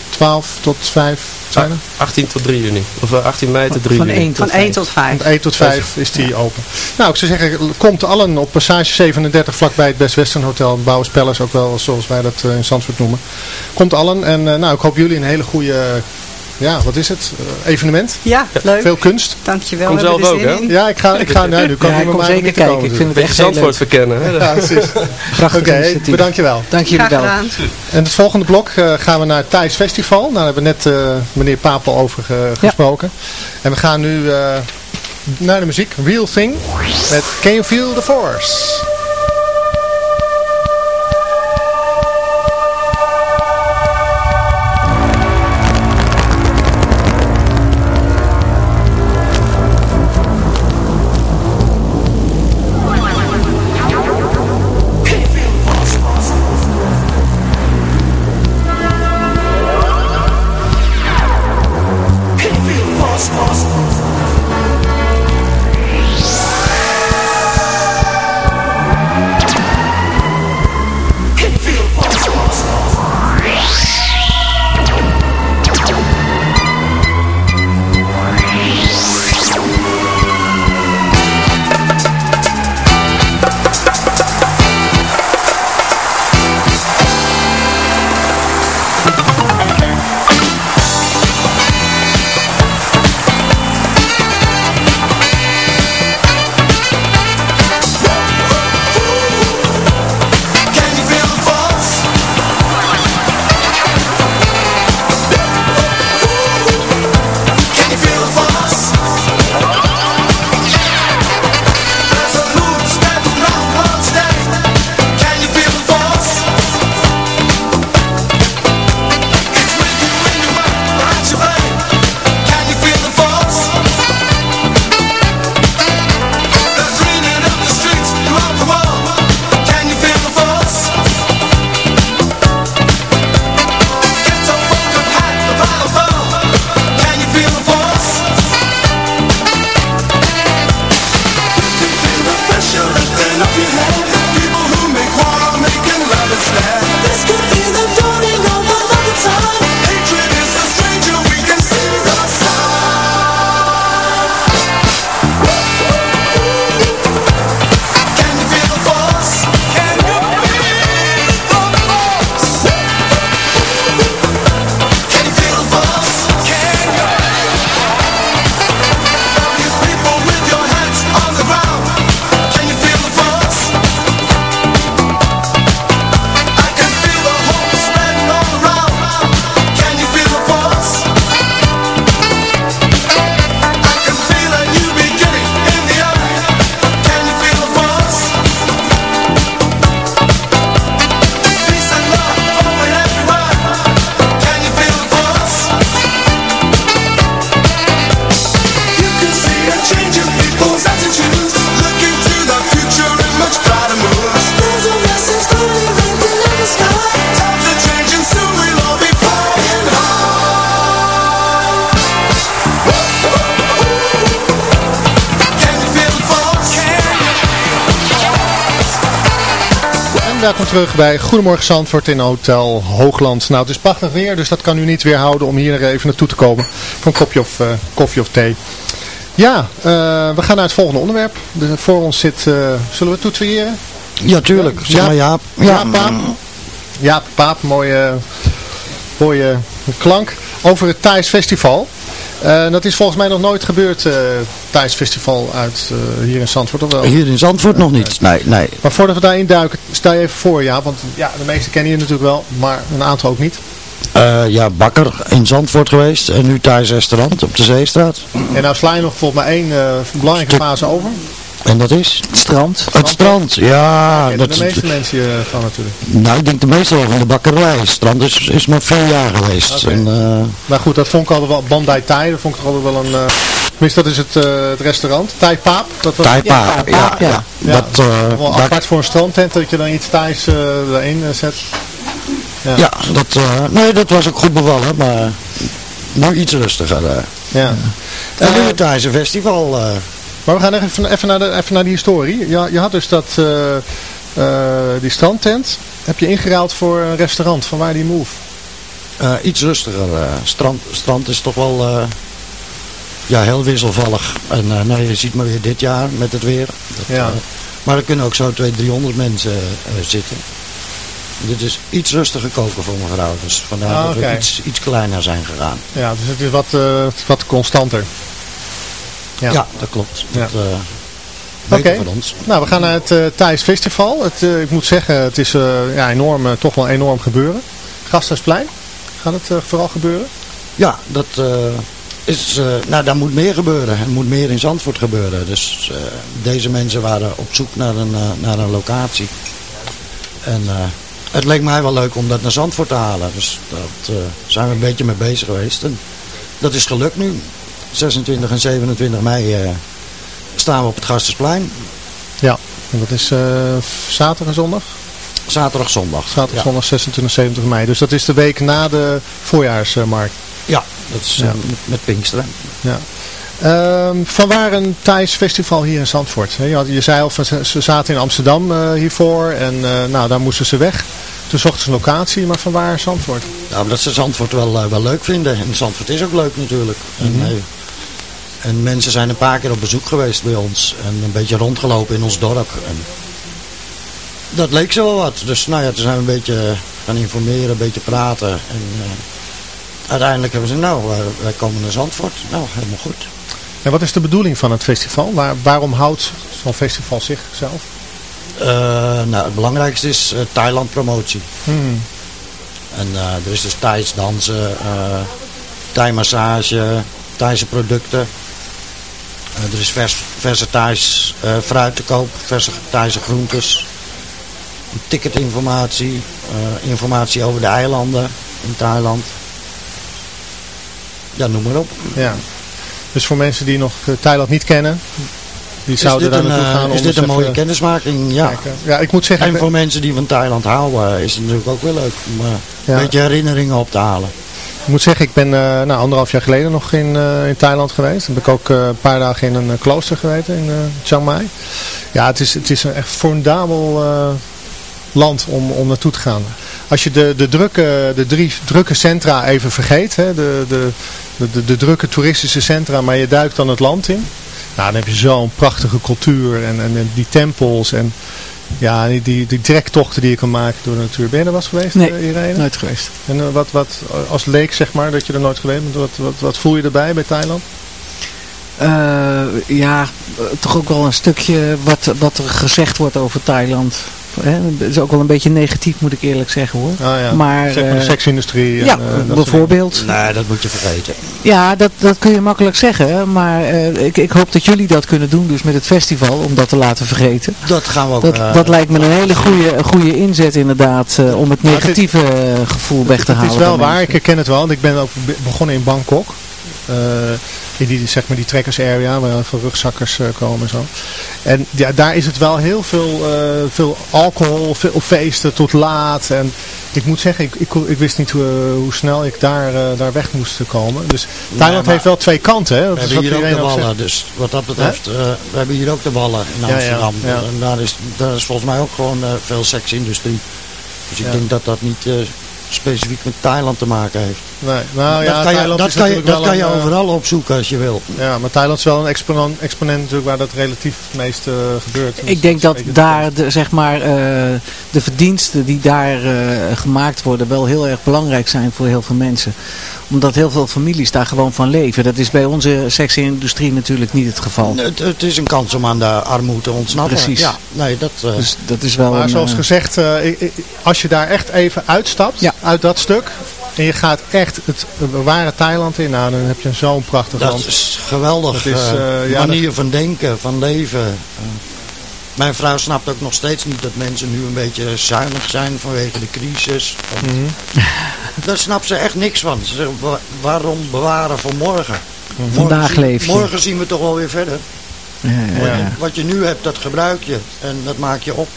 12 tot 5 zijn er? 18 tot 3 juni. Of eh, 18 mei tot 3 Van juni. 1 tot Van 1 tot 5. Van 1 tot 5 is die open. Nou, ik zou zeggen, komt allen op Passage 37 vlakbij het Best Western Hotel. Bouwers Palace ook wel, zoals wij dat eh, in Zandvoort noemen. Komt allen en eh, nou, ik hoop jullie een hele goede, ja, wat is het, Eh, evenement. Ja, leuk. Veel kunst. Dankjewel. Kom zelf ook, hè? Ja, ik ga, ik ga nee, nu kan Ja, ik kom zeker kijken. komen Ik vind het Beetje echt Zandvoort verkennen. Hè? Ja, precies. Prachtig Oké, initiatief. bedankt je wel. Dank jullie Graag wel. gedaan. En het volgende blok eh, gaan we naar het Thijs Festival. Nou, daar hebben we net eh, meneer Papel over ge- gesproken. En we gaan nu eh, naar de muziek. Real Thing met Can You Feel the Force? Terug bij Goedemorgen Zandvoort in Hotel Hoogland. Nou, het is prachtig weer, dus dat kan u niet weerhouden om hier even naartoe te komen voor een kopje of, eh, koffie of thee. Ja, eh, we gaan naar het volgende onderwerp. De, voor ons zit, eh, zullen we toetsen Ja, tuurlijk. Zeg maar Jaap. Ja, Jaap Paap. Jaap Paap, mooie, mooie klank. Over het Thais Festival. Eh, dat is volgens mij nog nooit gebeurd, uh, Thais Festival uit uh, hier in Zandvoort, of wel? Hier in Zandvoort nog niet, nee, nee. Maar voordat we daarin duiken, stel je even voor, ja, want ja, de meesten kennen je natuurlijk wel, maar een aantal ook niet. Ja, bakker in Zandvoort geweest en nu Thais restaurant op de Zeestraat. En nou sla je nog volgens mij één belangrijke fase over. En dat is? Het strand. Het strand, ja. ja dat de meeste mensen uh, van natuurlijk. Nou, ik denk de meeste wel van de bakkerij. Het strand is, is maar vier jaar geweest. Okay. En, uh... Maar goed, dat vond ik altijd wel, Bandai Thai, dat vond ik altijd wel een... Uh, tenminste, dat is het, uh, het restaurant. Thai Paap. Dat was, Thai Paap, ja. ja, ja. ja. Dat, wel apart dat... voor een strandtent, dat je dan iets Thais erin zet. Ja, ja dat, nee, dat was ook goed bevallen, maar nu iets rustiger. ja. En nu het Thaise festival... Maar we gaan even, even, naar, de, even naar die historie. Je, je had dus dat, uh, uh, die strandtent, heb je ingeruild voor een restaurant. Van waar die move? Eh, iets rustiger. eh, strand, strand is toch wel eh, ja, heel wisselvallig. En eh, nou, je ziet maar weer dit jaar met het weer. Dat, Ja. eh, maar er kunnen ook zo 200, 300 mensen eh, zitten. Dit is iets rustiger koken voor mijn vrouw. Dus vandaar Ah, dat we iets, iets kleiner zijn gegaan. Ja, dus het is wat, eh, wat constanter. Ja, dat klopt. Dat, Ja. eh, Oké, ons. nou we gaan naar het eh Thais Festival. Het, eh, ik moet zeggen, het is eh, ja, enorm, toch wel enorm gebeuren. Gasthuisplein, gaat het vooral gebeuren? Ja, dat eh, is, eh, nou daar moet meer gebeuren. Er moet meer in Zandvoort gebeuren. Dus eh, deze mensen waren op zoek naar een, naar een locatie. En eh, het leek mij wel leuk om dat naar Zandvoort te halen. Dus daar zijn we een beetje mee bezig geweest. En dat is gelukt nu. 26 en 27 mei eh, staan we op het Gastersplein. Ja, en dat is eh, zaterdag en zondag? Zaterdag, zondag. Zaterdag, Ja. zondag 26 en 27 mei. Dus dat is de week na de voorjaarsmarkt. Ja, dat is eh, Ja. met, met Pinksteren. Ja. Ehm, van waar een Thais festival hier in Zandvoort? Je, had, je zei al, van, ze, zaten in Amsterdam hiervoor en nou, daar moesten ze weg. Toen zochten ze een locatie, maar van waar Zandvoort? Ja, omdat ze Zandvoort wel, wel leuk vinden. En Zandvoort is ook leuk natuurlijk. eh, en mensen zijn een paar keer op bezoek geweest bij ons. En een beetje rondgelopen in ons dorp. En dat leek ze wel wat. Dus nou ja, toen zijn we een beetje gaan informeren, een beetje praten. En eh, uiteindelijk hebben ze, nou, wij, wij komen naar Zandvoort. Nou, helemaal goed. En wat is de bedoeling van het festival? Waar, waarom houdt zo'n festival zichzelf? Eh, nou, het belangrijkste is eh, Thailand promotie. Hmm. En er is dus Thais dansen, eh Thai-massage, Thaise producten. Eh, er is vers, verse Thais eh, fruit te koop, verse Thaise groentes. Ticketinformatie, eh, informatie over de eilanden in Thailand. Ja, noem maar op. Ja. Dus voor mensen die nog Thailand niet kennen, die Is zouden daar naartoe gaan. is dit eens een mooie kennismaking? Ja. kijken. Ja, ik moet zeggen... En voor mensen die van Thailand houden is het natuurlijk ook wel leuk om Ja. een beetje herinneringen op te halen. Ik moet zeggen, ik ben eh, nou, anderhalf jaar geleden nog in, eh, in Thailand geweest. Dan ben ik ook eh, een paar dagen in een klooster geweest in Chiang Mai. Ja, het is, het is een echt formidabel land om, om naartoe te gaan. Als je de, de, drukke, de drie drukke centra even vergeet, hè, de, de, de, de, de drukke toeristische centra, maar je duikt dan het land in. Nou, dan heb je zo'n prachtige cultuur en, en, en die tempels en ja, die, die, die trektochten die je kan maken door de natuur. Ben je er was geweest, Nee, eh, Irene? nooit geweest. En eh, wat, wat, als leek zeg maar, dat je er nooit geweest bent, wat, wat, wat voel je erbij bij Thailand? Eh, ja, toch ook wel een stukje wat, wat er gezegd wordt over Thailand. Hè, Het is ook wel een beetje negatief, moet ik eerlijk zeggen hoor. Ah, ja. Maar, zeg maar de eh, seksindustrie. en, ja, eh, dat bijvoorbeeld. Nee, dat moet je vergeten. Ja, dat, dat kun je makkelijk zeggen. Maar eh, ik, ik hoop dat jullie dat kunnen doen, dus met het festival, om dat te laten vergeten. Dat gaan we ook... Dat, eh, dat lijkt me een hele goede, goede inzet inderdaad, eh, om het negatieve eh, gevoel weg te Het halen. is wel waar, ik herken het wel. want Ik ben ook be- begonnen in Bangkok. Eh, in die, zeg maar die trekkers area, waar veel rugzakkers eh, komen en zo. En ja, daar is het wel heel veel, eh, veel alcohol, veel feesten tot laat. En ik moet zeggen, ik, ik, ik wist niet hoe, hoe snel ik daar, daar weg moest komen. Dus Thailand heeft wel twee kanten. Hè? Dat We hebben wat hier ook de ook wallen, dus wat dat betreft, we hebben hier ook de wallen in ja, Amsterdam. ja. En daar is, daar is volgens mij ook gewoon veel seksindustrie. Dus ik denk dat dat niet specifiek met Thailand te maken heeft. Nee, nou ja, dat kan je, Thailand dat is kan je, natuurlijk dat wel kan je een, eh, overal opzoeken als je wil. Ja, maar Thailand is wel een exponent, exponent natuurlijk waar dat relatief het meest eh, gebeurt. Ik denk dat daar de, zeg maar, eh, de verdiensten die daar eh, gemaakt worden wel heel erg belangrijk zijn voor heel veel mensen. Omdat heel veel families daar gewoon van leven. Dat is bij onze seksindustrie natuurlijk niet het geval. Het, het is een kans om aan de armoede te ontsnappen. Precies. Ja, nee, dat, eh, Dus dat is wel Maar een, zoals eh, gezegd, eh, als je daar echt even uitstapt, uit dat stuk, en je gaat echt het ware Thailand in, nou, dan heb je zo'n prachtig dat land. is geweldig. Dat is, ja, manier van denken, van leven. Mijn vrouw snapt ook nog steeds niet dat mensen nu een beetje zuinig zijn vanwege de crisis. Want Mhm. Daar snapt ze echt niks van. Ze zegt, "Wa- waarom bewaren voor morgen? Morgen Vandaag zien- leef je. Morgen zien we toch wel weer verder. ja, ja, Wat, ja. je, wat je nu hebt, dat gebruik je. En dat maak je op.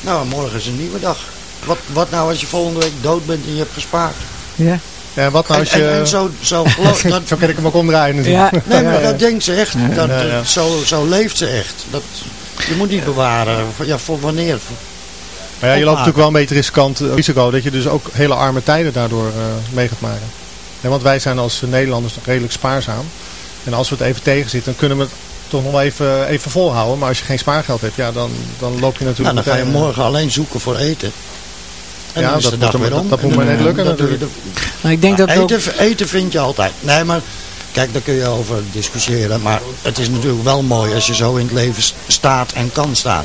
Nou, morgen is een nieuwe dag. Wat, wat nou als je volgende week dood bent en je hebt gespaard? Ja. Ja, wat nou als je... en, en zo, zo, geloof, dat, zo kan ik hem ook omdraaien. Ja. nee, maar Ja, ja. dat denkt ze echt. Dat, Ja, ja. eh, Zo, zo leeft ze echt. Dat, je moet niet bewaren. Ja, voor wanneer? Maar ja, je loopt natuurlijk wel een beetje riskant eh, risico dat je dus ook hele arme tijden daardoor eh, mee gaat maken. Ja, want wij zijn als Nederlanders nog redelijk spaarzaam. En als we het even tegen zitten, dan kunnen we het toch nog wel even, even volhouden. Maar als je geen spaargeld hebt, ja, dan, dan loop je Nou, natuurlijk dan ga je eh, morgen alleen zoeken voor eten. En Ja, dan is dat de moet dag hem- weer om. dat moet En maar net lukken dat natuurlijk. de- Maar ik denk dat ook... eten, eten vind je altijd. Nee, maar kijk, daar kun je over discussiëren. Maar het is natuurlijk wel mooi als je zo in het leven staat en kan staan.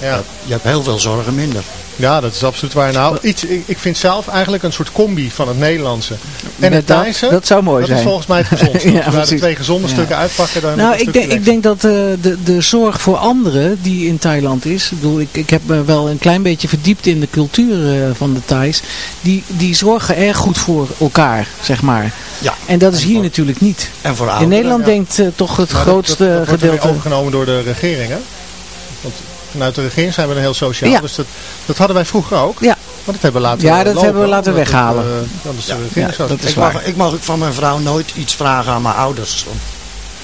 Ja. Je hebt heel veel zorgen minder. Ja, dat is absoluut waar. Nou, iets, ik, ik vind zelf eigenlijk een soort combi van het Nederlandse en het dat- Thaise. dat zou mooi dat zijn. is volgens mij het gezondste. Ja, Als we de twee gezonde Ja. stukken uitpakken, dan Nou, ik denk, ik denk dat eh, de, de zorg voor anderen die in Thailand is, ik, bedoel, ik, ik heb me wel een klein beetje verdiept in de cultuur eh, van de Thais, die, die zorgen erg goed voor elkaar, zeg maar. Ja. En dat is hier natuurlijk niet. En voor in Nederland ja. denkt eh, toch het Maar dat- grootste dat, dat wordt gedeelte... overgenomen door de regering, hè? Vanuit de regering zijn we dan heel sociaal. Ja. Dus dat, dat hadden wij vroeger ook. Ja. Maar dat hebben we laten Ja, dat lopen, hebben we laten het, weghalen. eh, Ja, ja, dat is ik, waar. mag, ik mag ook van mijn vrouw nooit iets vragen aan mijn ouders. Want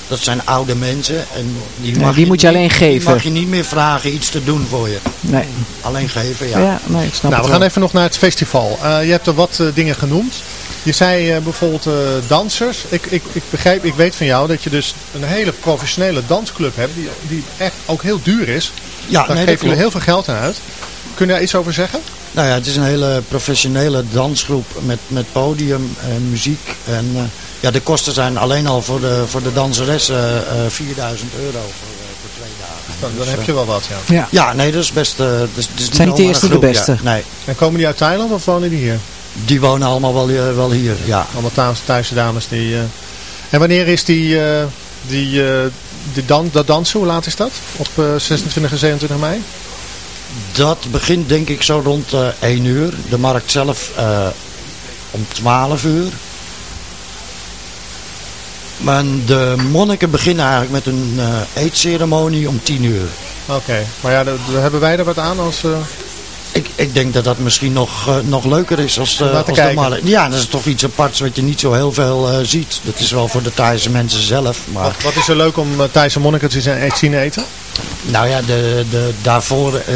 dat zijn oude mensen. En die, Nee, mag die moet je niet- alleen Die geven. mag je niet meer vragen iets te doen voor je. Nee. Alleen geven, ja. Ja, nee, ik snap Nou, het we gaan even nog naar het festival. Eh, je hebt er wat eh, dingen genoemd. Je zei eh, bijvoorbeeld eh, dansers. Ik, ik, ik begrijp, ik weet van jou dat je dus een hele professionele dansclub hebt. Die, die echt ook heel duur is. Ja, Daar nee, geven jullie heel veel geld aan uit. Kun je daar iets over zeggen? Nou ja, het is een hele professionele dansgroep met, met podium en muziek. En eh, ja, de kosten zijn alleen al voor de, voor de danseressen eh 4000 euro voor, voor twee dagen. Dan, dan Dus, heb je wel wat, ja. Ja. Ja, nee, dat is best... eh, dat is, dat is Zijn niet de eerste de beste. Ja. Nee, En komen die uit Thailand of wonen die hier? Die wonen allemaal wel, hier- wel hier, ja. Allemaal Thaise, Thaise dames die... eh, En wanneer is die, eh, die, eh, die dan, dat dansen? Hoe laat is dat? Op eh, 26 en 27 mei? Dat begint denk ik zo rond eh 1 uur. De markt zelf eh, om 12 uur. Maar de monniken beginnen eigenlijk met een eh, eetceremonie om 10 uur. Oké, maar ja, daar- daar hebben wij er wat aan als... eh, Ik, ik denk dat dat misschien nog, eh, nog leuker is als, uh, als kijken. Ja, dat is toch iets aparts wat je niet zo heel veel eh, ziet. Dat is wel voor de Thaise mensen zelf. Maar wat, wat is er leuk om uh, Thaise monniken te zien, zien eten? nou ja, de, de, daarvoor eh,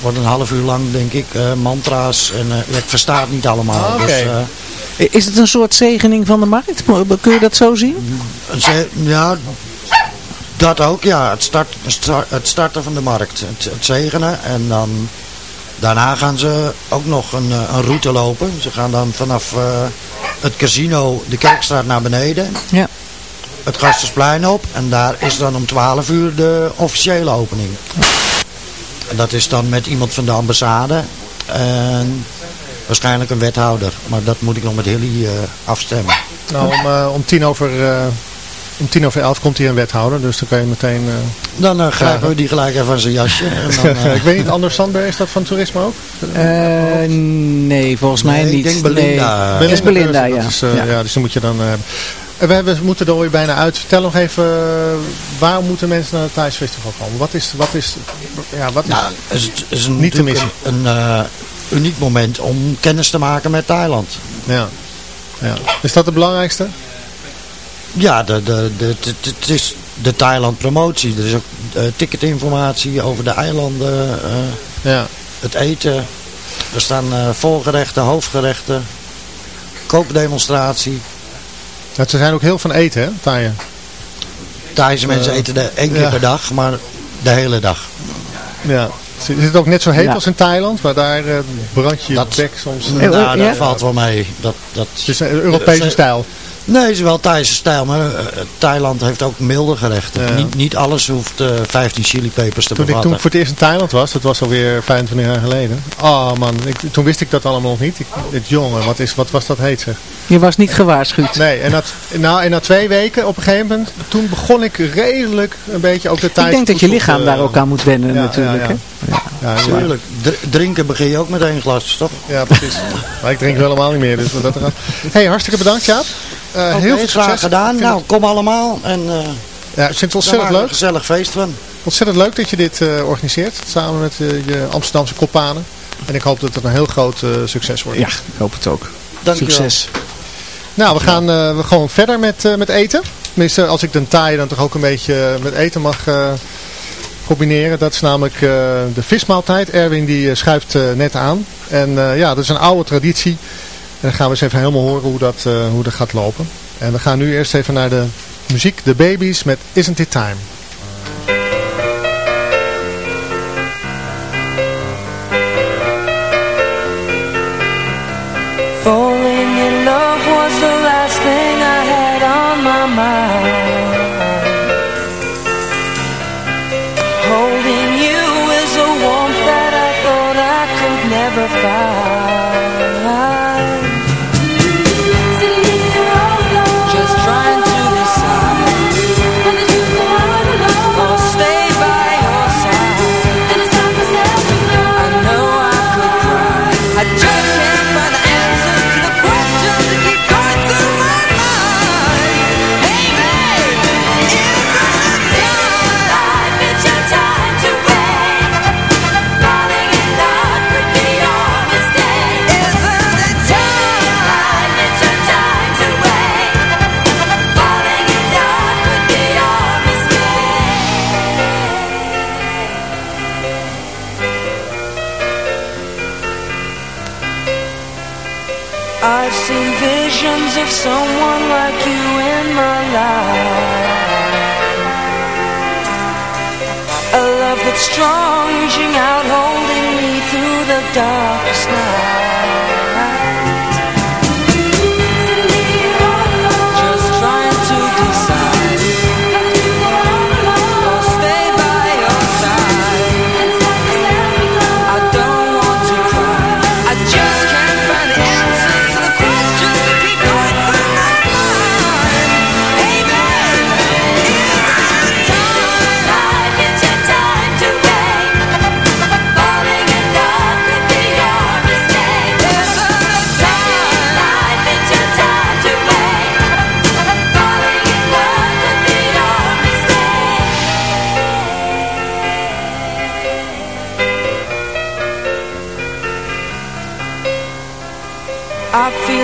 wordt een half uur lang denk ik eh, mantra's. En eh, ik versta het niet allemaal. Ah, oké. dus, eh, Is het een soort zegening van de markt? Kun je dat zo zien? Ze- ja, dat ook, ja. Het, start, start- het starten van de markt. Het, het zegenen. En dan, daarna gaan ze ook nog een, eh, een route lopen. Ze gaan dan vanaf eh, het casino de Kerkstraat naar beneden. Ja. Het Gastensplein op. En daar is dan om 12 uur de officiële opening. En dat is dan met iemand van de ambassade. En waarschijnlijk een wethouder. Maar dat moet ik nog met Hilly eh, afstemmen. Nou, om, om, tien over, eh, om tien over elf komt hier een wethouder, dus dan kan je meteen... eh, Dan eh, grijpen we die gelijk even aan zijn jasje. En dan, eh, ik weet niet, Anders Sandberg, is dat van toerisme ook? Nee, volgens mij Nee, ik niet. denk Belinda. Nee, is Belinda, ja. is, ja. ja. Dus die moet je dan we, hebben, we moeten er alweer bijna uit. Vertel nog even, waarom moeten mensen naar het Thais Festival komen? Wat is, wat is, ja, wat is, Nou, is, het is een, Niet te natuurlijk een, een uniek moment om kennis te maken met Thailand. ja. Ja. Is dat het belangrijkste? Ja, de, de, de, de- de- het is de Thailand promotie. Er is ook eh, ticketinformatie over de eilanden, eh, Ja. het eten. Er staan eh, voorgerechten, hoofdgerechten, koopdemonstratie. Ja, ze zijn ook heel van eten, hè, Thaiën? Thaise mensen eten één keer ja. per dag, maar de hele dag. Ja. Is het ook net zo heet Ja. als in Thailand? Maar daar eh, brand je je bek soms. Nou, dat valt wel mee. Dat, dat, Het is een Europese stijl. Nee, het is wel Thaise stijl, maar eh, Thailand heeft ook milde gerechten. Ja. Niet, niet alles hoeft eh 15 chilipepers te Toen ik toen voor het eerst in Thailand was, dat was alweer 25 jaar geleden. Oh man, ik, toen wist ik dat allemaal nog niet. Ik, het jongen, wat, is, wat was dat heet zeg. Je was niet gewaarschuwd. Nee, en, dat, nou, en na twee weken op een gegeven moment, toen begon ik redelijk een beetje ook de tijd. Ik denk dat je lichaam daar ook aan moet wennen ja, natuurlijk. ja? Ja, ja. Tuurlijk. Dr- drinken begin je ook met één glas, toch? Ja, precies. maar ik drink helemaal niet meer, dus wat dat er gaat. hey, hartstikke bedankt Jaap. Eh, Oké, heel veel graag succes. gedaan. Vind Nou, kom allemaal. En, eh Ja, ik vind het ontzettend leuk. een gezellig feest van. Ontzettend leuk dat je dit eh, organiseert, samen met je Amsterdamse koppanen. En ik hoop dat het een heel groot succes wordt. Ja, ik hoop het ook. Dankjewel. Succes. Nou, we gaan eh, we gewoon verder met, met eten. Tenminste, als ik de taai dan toch ook een beetje met eten mag, eh, combineren. Dat is namelijk eh, de vismaaltijd. Erwin die schuift net aan. En ja, dat is een oude traditie. Dan gaan we eens even helemaal horen hoe dat, hoe dat gaat lopen. En we gaan nu eerst even naar de muziek The Babies met Isn't It Time.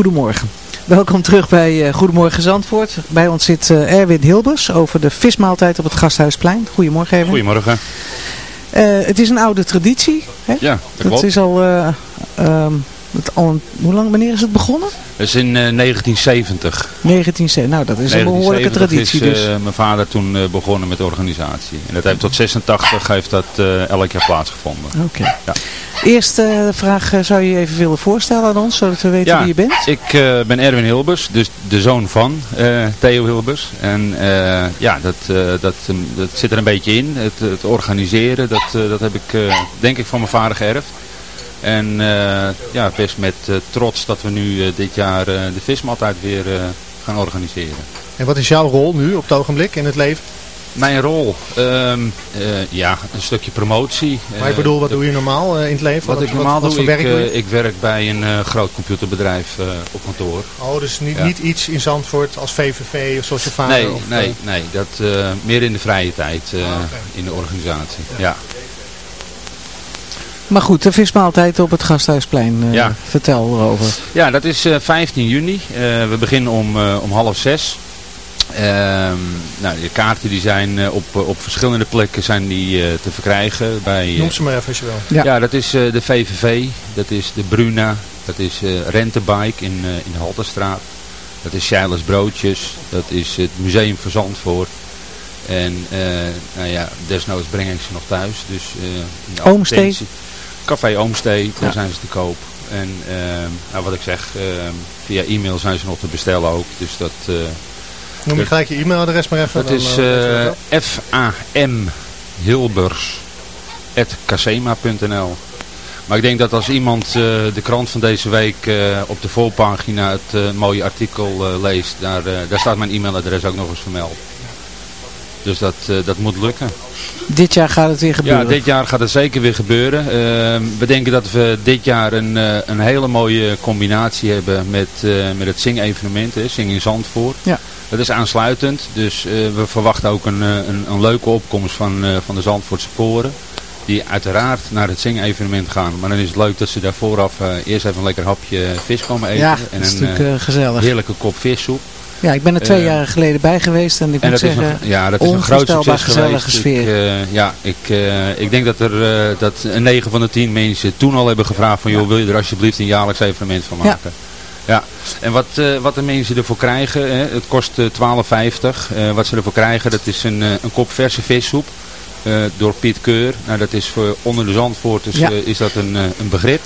Goedemorgen. Welkom terug bij eh, Goedemorgen Zandvoort. Bij ons zit eh, Erwin Hilbers over de vismaaltijd op het Gasthuisplein. Goedemorgen Erwin. Goedemorgen. Eh, het is een oude traditie. Hè? Ja, dat is al, eh, ehm, het al een- hoe lang, wanneer is het begonnen? Dat is in eh, 1970. 1970. Nou, dat is een behoorlijke 1970 traditie is dus. eh, mijn vader toen eh, begonnen met de organisatie. En dat heeft tot 86 heeft dat elk jaar plaatsgevonden. Oké. Ja. Eerste vraag zou je je even willen voorstellen aan ons, zodat we weten Ja, wie je bent? ik ben Erwin Hilbers, dus de zoon van Theo Hilbers. En ja, dat, dat, dat zit er een beetje in. Het, het organiseren, dat, dat heb ik denk ik van mijn vader geërfd. En eh, ja, best met eh, trots dat we nu eh, dit jaar de vismaaltijd weer eh, gaan organiseren. En wat is jouw rol nu op het ogenblik in het leven? Mijn rol? Ehm, eh, ja, een stukje promotie. Maar ik bedoel, wat de- doe je normaal in het leven? Wat ik normaal wat doe, ik, werk doe ik werk bij een groot computerbedrijf op kantoor. Oh, dus niet, Ja. niet iets in Zandvoort als VVV of zoals je vader? Nee, of, nee, nee. Dat meer in de vrije tijd eh, in de organisatie. Ja. Maar goed, de vismaaltijd op het Gasthuisplein. eh, Ja. Vertel erover. Ja, dat is eh, 15 juni. Eh, we beginnen om, eh, om half zes. Ehm, nou, de kaarten die zijn eh, op, op verschillende plekken zijn die, eh, te verkrijgen. Bij, eh, Noem ze maar even als je wil. ja. dat is eh, de VVV, dat is de Bruna, dat is eh Rentebike in, eh, in de Halterstraat. Dat is Scheilers Broodjes, dat is het Museum van Zandvoort. En eh, nou ja, desnoods breng ik ze nog thuis. Dus, eh, in de Oomstee? Café Oomstee, daar Ja. zijn ze te koop. En ehm, nou, wat ik zeg, ehm, via e-mail zijn ze nog te bestellen ook. Dus dat... eh, Noem je gelijk je e-mailadres maar even. dat is eh, eh dat. FAM Hilbers casema.nl Maar ik denk dat als iemand de krant van deze week op de voorpagina het mooie artikel leest, daar, daar staat mijn e-mailadres ook nog eens vermeld. Dus dat, eh, dat moet lukken. Dit jaar gaat het weer gebeuren. Ja, dit jaar gaat het zeker weer gebeuren. Ehm, we denken dat we dit jaar een, eh, een hele mooie combinatie hebben met, eh, met het Zing-evenement, Zing in Zandvoort. Ja. Dat is aansluitend, dus we verwachten ook een, een, een leuke opkomst van, van de Zandvoortse koren. Die uiteraard naar het Zing-evenement gaan. Maar dan is het leuk dat ze daar vooraf eerst even een lekker hapje vis komen eten. Ja, en dat is een natuurlijk, gezellig. heerlijke kop vissoep. Ja, ik ben er twee Eh, jaar geleden bij geweest en ik en moet zeggen, een, ja, dat is een groot succes gezellige geweest. sfeer. Ik, eh, ja, ik, eh, ik denk dat er dat een 9 van de 10 mensen toen al hebben gevraagd van joh, wil je er alsjeblieft een jaarlijks evenement van maken. Ja. En wat, wat de mensen ervoor krijgen, hè, het kost eh, 12,50. Eh, wat ze ervoor krijgen, dat is een, een kop verse vissoep door Piet Keur. Nou, dat is voor onder de Zandvoorters Ja. eh, is dat een, een begrip.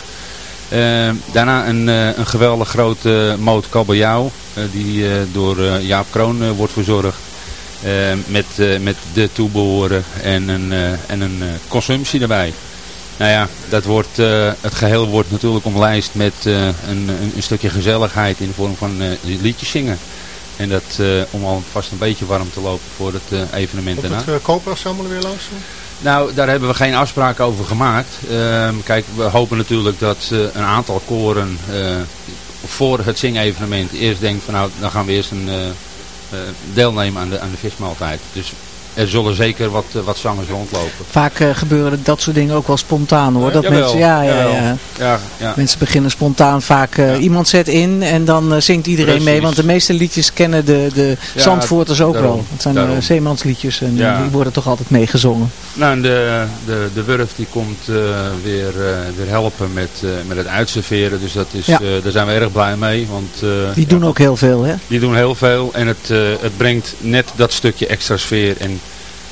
Eh, daarna een, eh, een geweldig grote moot kabeljauw, eh, die eh, door eh, Jaap Kroon eh, wordt verzorgd. Eh, met, eh, met de toebehoren en een, eh, en een eh, consumptie erbij. Nou ja, dat wordt, eh, het geheel wordt natuurlijk omlijst met eh, een, een, een stukje gezelligheid in de vorm van eh, liedjes zingen. En dat eh, om alvast een beetje warm te lopen voor het eh, evenement daarna. het uh, weer langs? Nou, daar hebben we geen afspraken over gemaakt. Ehm, kijk, we hopen natuurlijk dat een aantal koren eh, voor het zingevenement eerst denkt van nou, dan gaan we eerst een eh, eh, deelnemen aan de, aan de vismaaltijd. Dus er zullen zeker wat, wat zangers rondlopen. Vaak gebeuren dat soort dingen ook wel spontaan hoor. Dat Jawel, mensen, ja, ja, ja. Ja, ja. Mensen beginnen spontaan vaak, iemand zet in en dan zingt iedereen Precies. mee. Want de meeste liedjes kennen de, de Zandvoorters ook daarom, wel. Het zijn zeemansliedjes en die worden toch altijd meegezongen. Nou, de, de, de Wurf die komt eh, weer, eh, weer helpen met, eh, met het uitserveren. Dus dat is, Ja. daar zijn we erg blij mee. Want, Die doen ook heel veel hè. Die doen heel veel en het, het brengt net dat stukje extra sfeer. En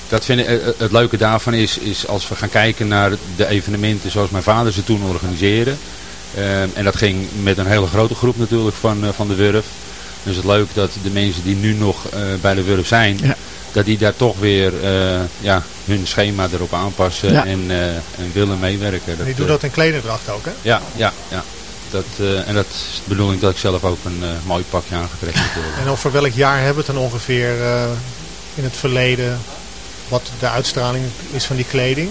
dat vind ik, het leuke daarvan is, is als we gaan kijken naar de evenementen zoals mijn vader ze toen organiseerde. En dat ging met een hele grote groep natuurlijk van, van de Wurf. Dus het leuk dat de mensen die nu nog bij de Wurf zijn, Ja. Dat die daar toch weer eh, ja, hun schema erop aanpassen Ja. en, eh, en willen meewerken. En die Dat, doet eh, dat in klederdracht ook, hè? Ja, ja, ja. Dat, eh, en dat is de bedoeling dat ik zelf ook een mooi pakje aangetrokken heb. En over welk jaar hebben we het dan ongeveer eh, in het verleden? Wat de uitstraling is van die kleding?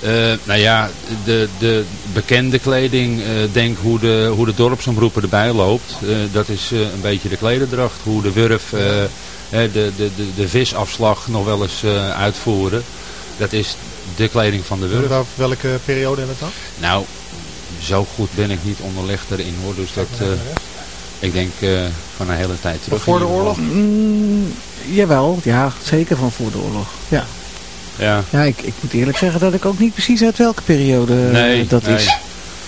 Eh, nou ja, de, de bekende kleding, eh, denk hoe de, hoe de dorpsomroeper erbij loopt. Eh, dat is eh, een beetje de klederdracht. Hoe de wurf eh, de, de, de, de visafslag nog wel eens eh, uitvoeren. Dat is de kleding van de wurf. Wel- Welke periode hebben we het dan? Nou, zo goed ben ik niet onderlegd erin hoor. Dus dat, eh, ik denk eh, van een hele tijd terug. voor de in oorlog? Mm, jawel, ja, zeker van voor de oorlog. Ja, Ja. ja ik, ik moet eerlijk zeggen dat ik ook niet precies uit welke periode Nee, dat nee. is.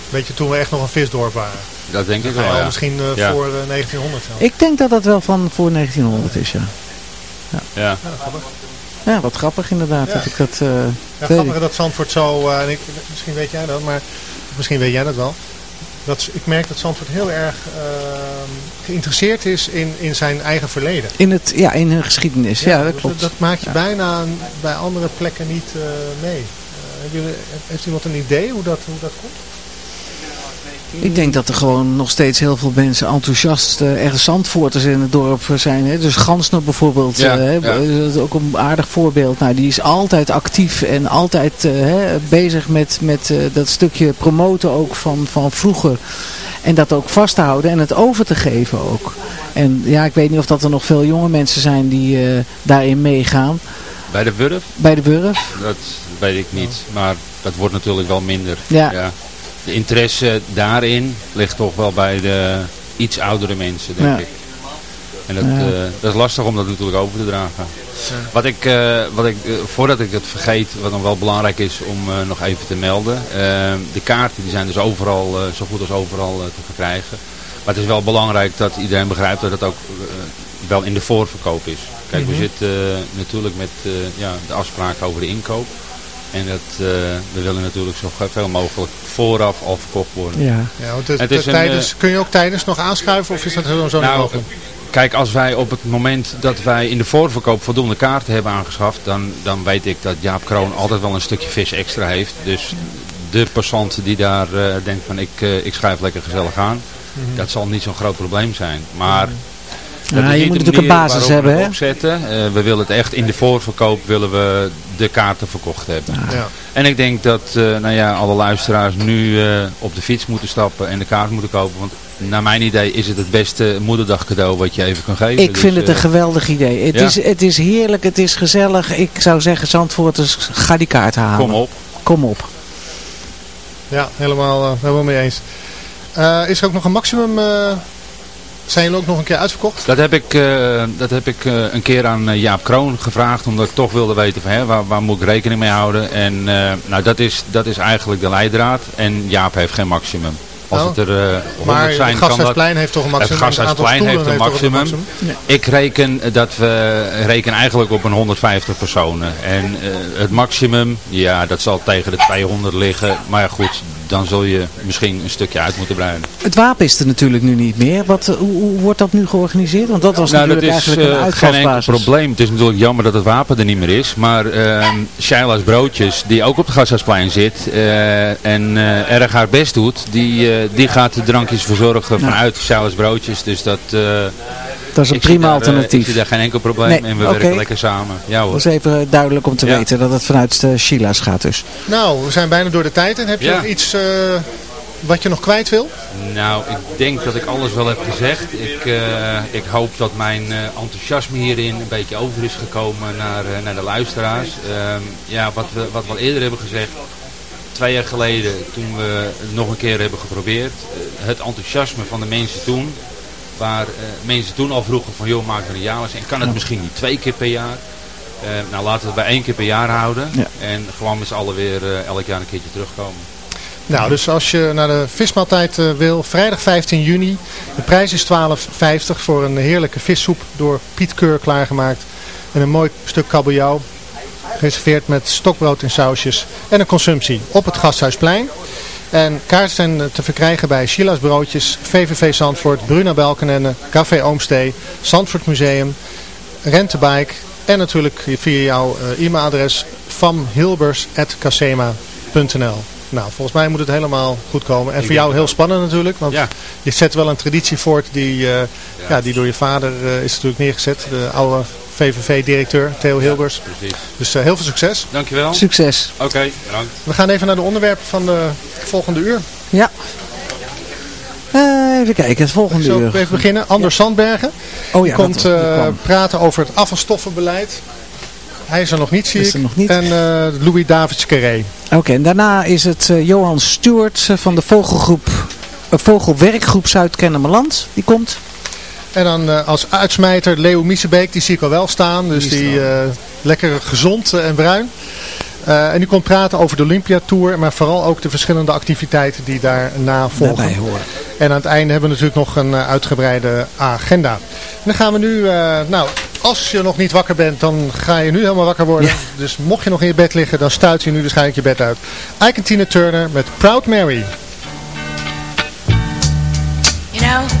Weet je, toen we echt nog een visdorp waren. Dat denk ik wel, ja. Misschien eh, Ja. voor eh, 1900 zelfs. Ik denk dat dat wel van voor 1900 is, ja. Ja, Ja. ja wat grappig inderdaad. Ja. Dat ik dat, eh, Ja, grappig dat Zandvoort zo, eh, en ik, misschien weet jij dat, maar misschien weet jij dat wel. Dat, ik merk dat Zandvoort heel erg ehm, geïnteresseerd is in, in zijn eigen verleden. In, het, ja, in hun geschiedenis, ja, dat dus klopt. Dat, maak je Ja. bijna bij andere plekken niet eh, mee. Eh, heeft iemand een idee hoe dat, hoe dat komt? Ik denk dat er gewoon nog steeds heel veel mensen enthousiast uh, ergens zandvoorters in het dorp zijn. Hè? Dus Gansner bijvoorbeeld, Ja, uh, ja. is ook een aardig voorbeeld. Nou, die is altijd actief en altijd uh, hè, bezig met, met dat stukje promoten ook van, van vroeger. En dat ook vast te houden en het over te geven ook. En ja, ik weet niet of dat er nog veel jonge mensen zijn die daarin meegaan. Bij de Wurf? Bij de Wurf? Dat weet ik niet, maar dat wordt natuurlijk wel minder. Ja. De interesse daarin ligt toch wel bij de iets oudere mensen, denk Ja. ik. En dat, Ja. eh, dat is lastig om dat natuurlijk over te dragen. Wat ik, eh, wat ik eh, voordat ik het vergeet, wat nog wel belangrijk is om eh, nog even te melden. eh, de kaarten die zijn dus overal, eh, zo goed als overal te verkrijgen. Maar het is wel belangrijk dat iedereen begrijpt dat het ook wel in de voorverkoop is. Kijk, Mhm. we zitten eh, natuurlijk met eh, ja, de afspraken over de inkoop. En dat, eh, we willen natuurlijk zo veel mogelijk vooraf al verkocht worden. Ja. Ja, want het, Het is het een, tijdens, eh, kun je ook tijdens nog aanschuiven of is dat zo, zo niet nou, mogelijk? Kijk, als wij op het moment dat wij in de voorverkoop voldoende kaarten hebben aangeschaft, dan, dan weet ik dat Jaap Kroon altijd wel een stukje vis extra heeft. Dus de passant die daar eh, denkt van ik, eh, ik schuif lekker gezellig aan, Mhm. dat zal niet zo'n groot probleem zijn. Maar dat Ja, je moet natuurlijk een basis we hebben, hè? opzetten. Eh, we willen het echt in de voorverkoop willen we de kaarten verkocht hebben. Ja. En ik denk dat eh, nou ja, alle luisteraars nu eh, op de fiets moeten stappen en de kaart moeten kopen. Want naar mijn idee is het het beste moederdag cadeau wat je even kan geven. Ik Dus, vind het een geweldig idee. Het, ja. is, het is heerlijk, het is gezellig. Ik zou zeggen, Zandvoorters, ga die kaart halen. Kom op. Kom op. Ja, helemaal, eh, helemaal mee eens. Eh, is er ook nog een maximum... zijn jullie ook nog een keer uitverkocht? Dat heb ik, eh, dat heb ik eh, een keer aan eh, Jaap Kroon gevraagd, omdat ik toch wilde weten van hè, waar, waar moet ik rekening mee houden. En eh, nou, dat is, dat is eigenlijk de leidraad en Jaap heeft geen maximum. Als Oh. het er eh 100 Maar het zijn, kan dat... Gasthuisplein heeft toch een maximum? Het Gasthuisplein heeft een heeft toch maximum. maximum? Ik reken dat we reken eigenlijk op een 150 personen. En eh, het maximum, ja, dat zal tegen de 200 liggen. Maar ja, goed, dan zul je misschien een stukje uit moeten breiden. Het wapen is er natuurlijk nu niet meer. Wat, hoe, hoe wordt dat nu georganiseerd? Want dat was nou, dat natuurlijk is eigenlijk een eh, geen enkel probleem. Het is natuurlijk jammer dat het wapen er niet meer is. Maar ehm Sheila's Broodjes, die ook op het Gasthuisplein zit eh, en eh, erg haar best doet, die, die gaat de drankjes verzorgen vanuit Sheila's Broodjes. Dus dat, Dat is een ik prima daar, eh, alternatief. ik zie daar geen enkel probleem Nee, en we werken lekker samen. Ja hoor. Dat is even duidelijk om te Ja. weten dat het vanuit de Sheila's gaat dus. Nou, we zijn bijna door de tijd. En heb je Ja. nog iets eh, wat je nog kwijt wil? Nou, ik denk dat ik alles wel heb gezegd. Ik, eh, ik hoop dat mijn eh, enthousiasme hierin een beetje over is gekomen naar, eh, naar de luisteraars. Ehm, ja, wat we, wat we al eerder hebben gezegd, twee jaar geleden toen we het nog een keer hebben geprobeerd. eh, het enthousiasme van de mensen toen, waar eh, mensen toen al vroegen van joh, maak er een jaarlijks en kan het misschien niet twee keer per jaar. Eh, nou, laten we het bij één keer per jaar houden. Ja. En gewoon met z'n allen weer eh, elk jaar een keertje terugkomen. Nou, dus als je naar de vismaaltijd wil, vrijdag 15 juni. De prijs is 12,50 voor een heerlijke vissoep door Piet Keur klaargemaakt. En een mooi stuk kabeljauw. Gereserveerd met stokbrood en sausjes. En een consumptie op het Gasthuisplein. En kaarten zijn te verkrijgen bij Sheila's Broodjes, VVV Zandvoort, Bruna Belkenenne, Café Oomstee, Zandvoort Museum, Rentebike en natuurlijk via jouw eh, e-mailadres famhilbers.casema.nl Nou, volgens mij moet het helemaal goed komen. En Ik voor jou heel spannend natuurlijk, want Ja. je zet wel een traditie voort die, eh, ja. die door je vader eh, is natuurlijk neergezet. De oude VVV-directeur Theo Hilbers. Precies. Dus eh, heel veel succes. Dankjewel. Succes. Oké, bedankt. We gaan even naar de onderwerpen van de volgende uur. Ja. Eh, even kijken, het volgende Zo, uur. even beginnen. Anders Sandbergen. Oh die ja, komt eh, praten over het afvalstoffenbeleid. Hij is er nog niet, zie Is ik. er nog niet. En eh, Louis Davids Carré. Oké, en daarna is het Johan Stuart van de vogelgroep, uh, Vogelwerkgroep Zuid-Kennemerland. Die komt. En dan eh, als uitsmijter Leo Miesebeek, die zie ik al wel staan. Dus Die die, eh, lekker gezond eh, en bruin. Eh, en die komt praten over de Olympia Tour, maar vooral ook de verschillende activiteiten die daarna volgen. Daarbij horen. En aan het einde hebben we natuurlijk nog een uitgebreide agenda. En dan gaan we nu, eh, nou, als je nog niet wakker bent, dan ga je nu helemaal wakker worden. Dus mocht je nog in je bed liggen, dan stuit je nu waarschijnlijk je bed uit. Ike en Tina Turner met Proud Mary. You know,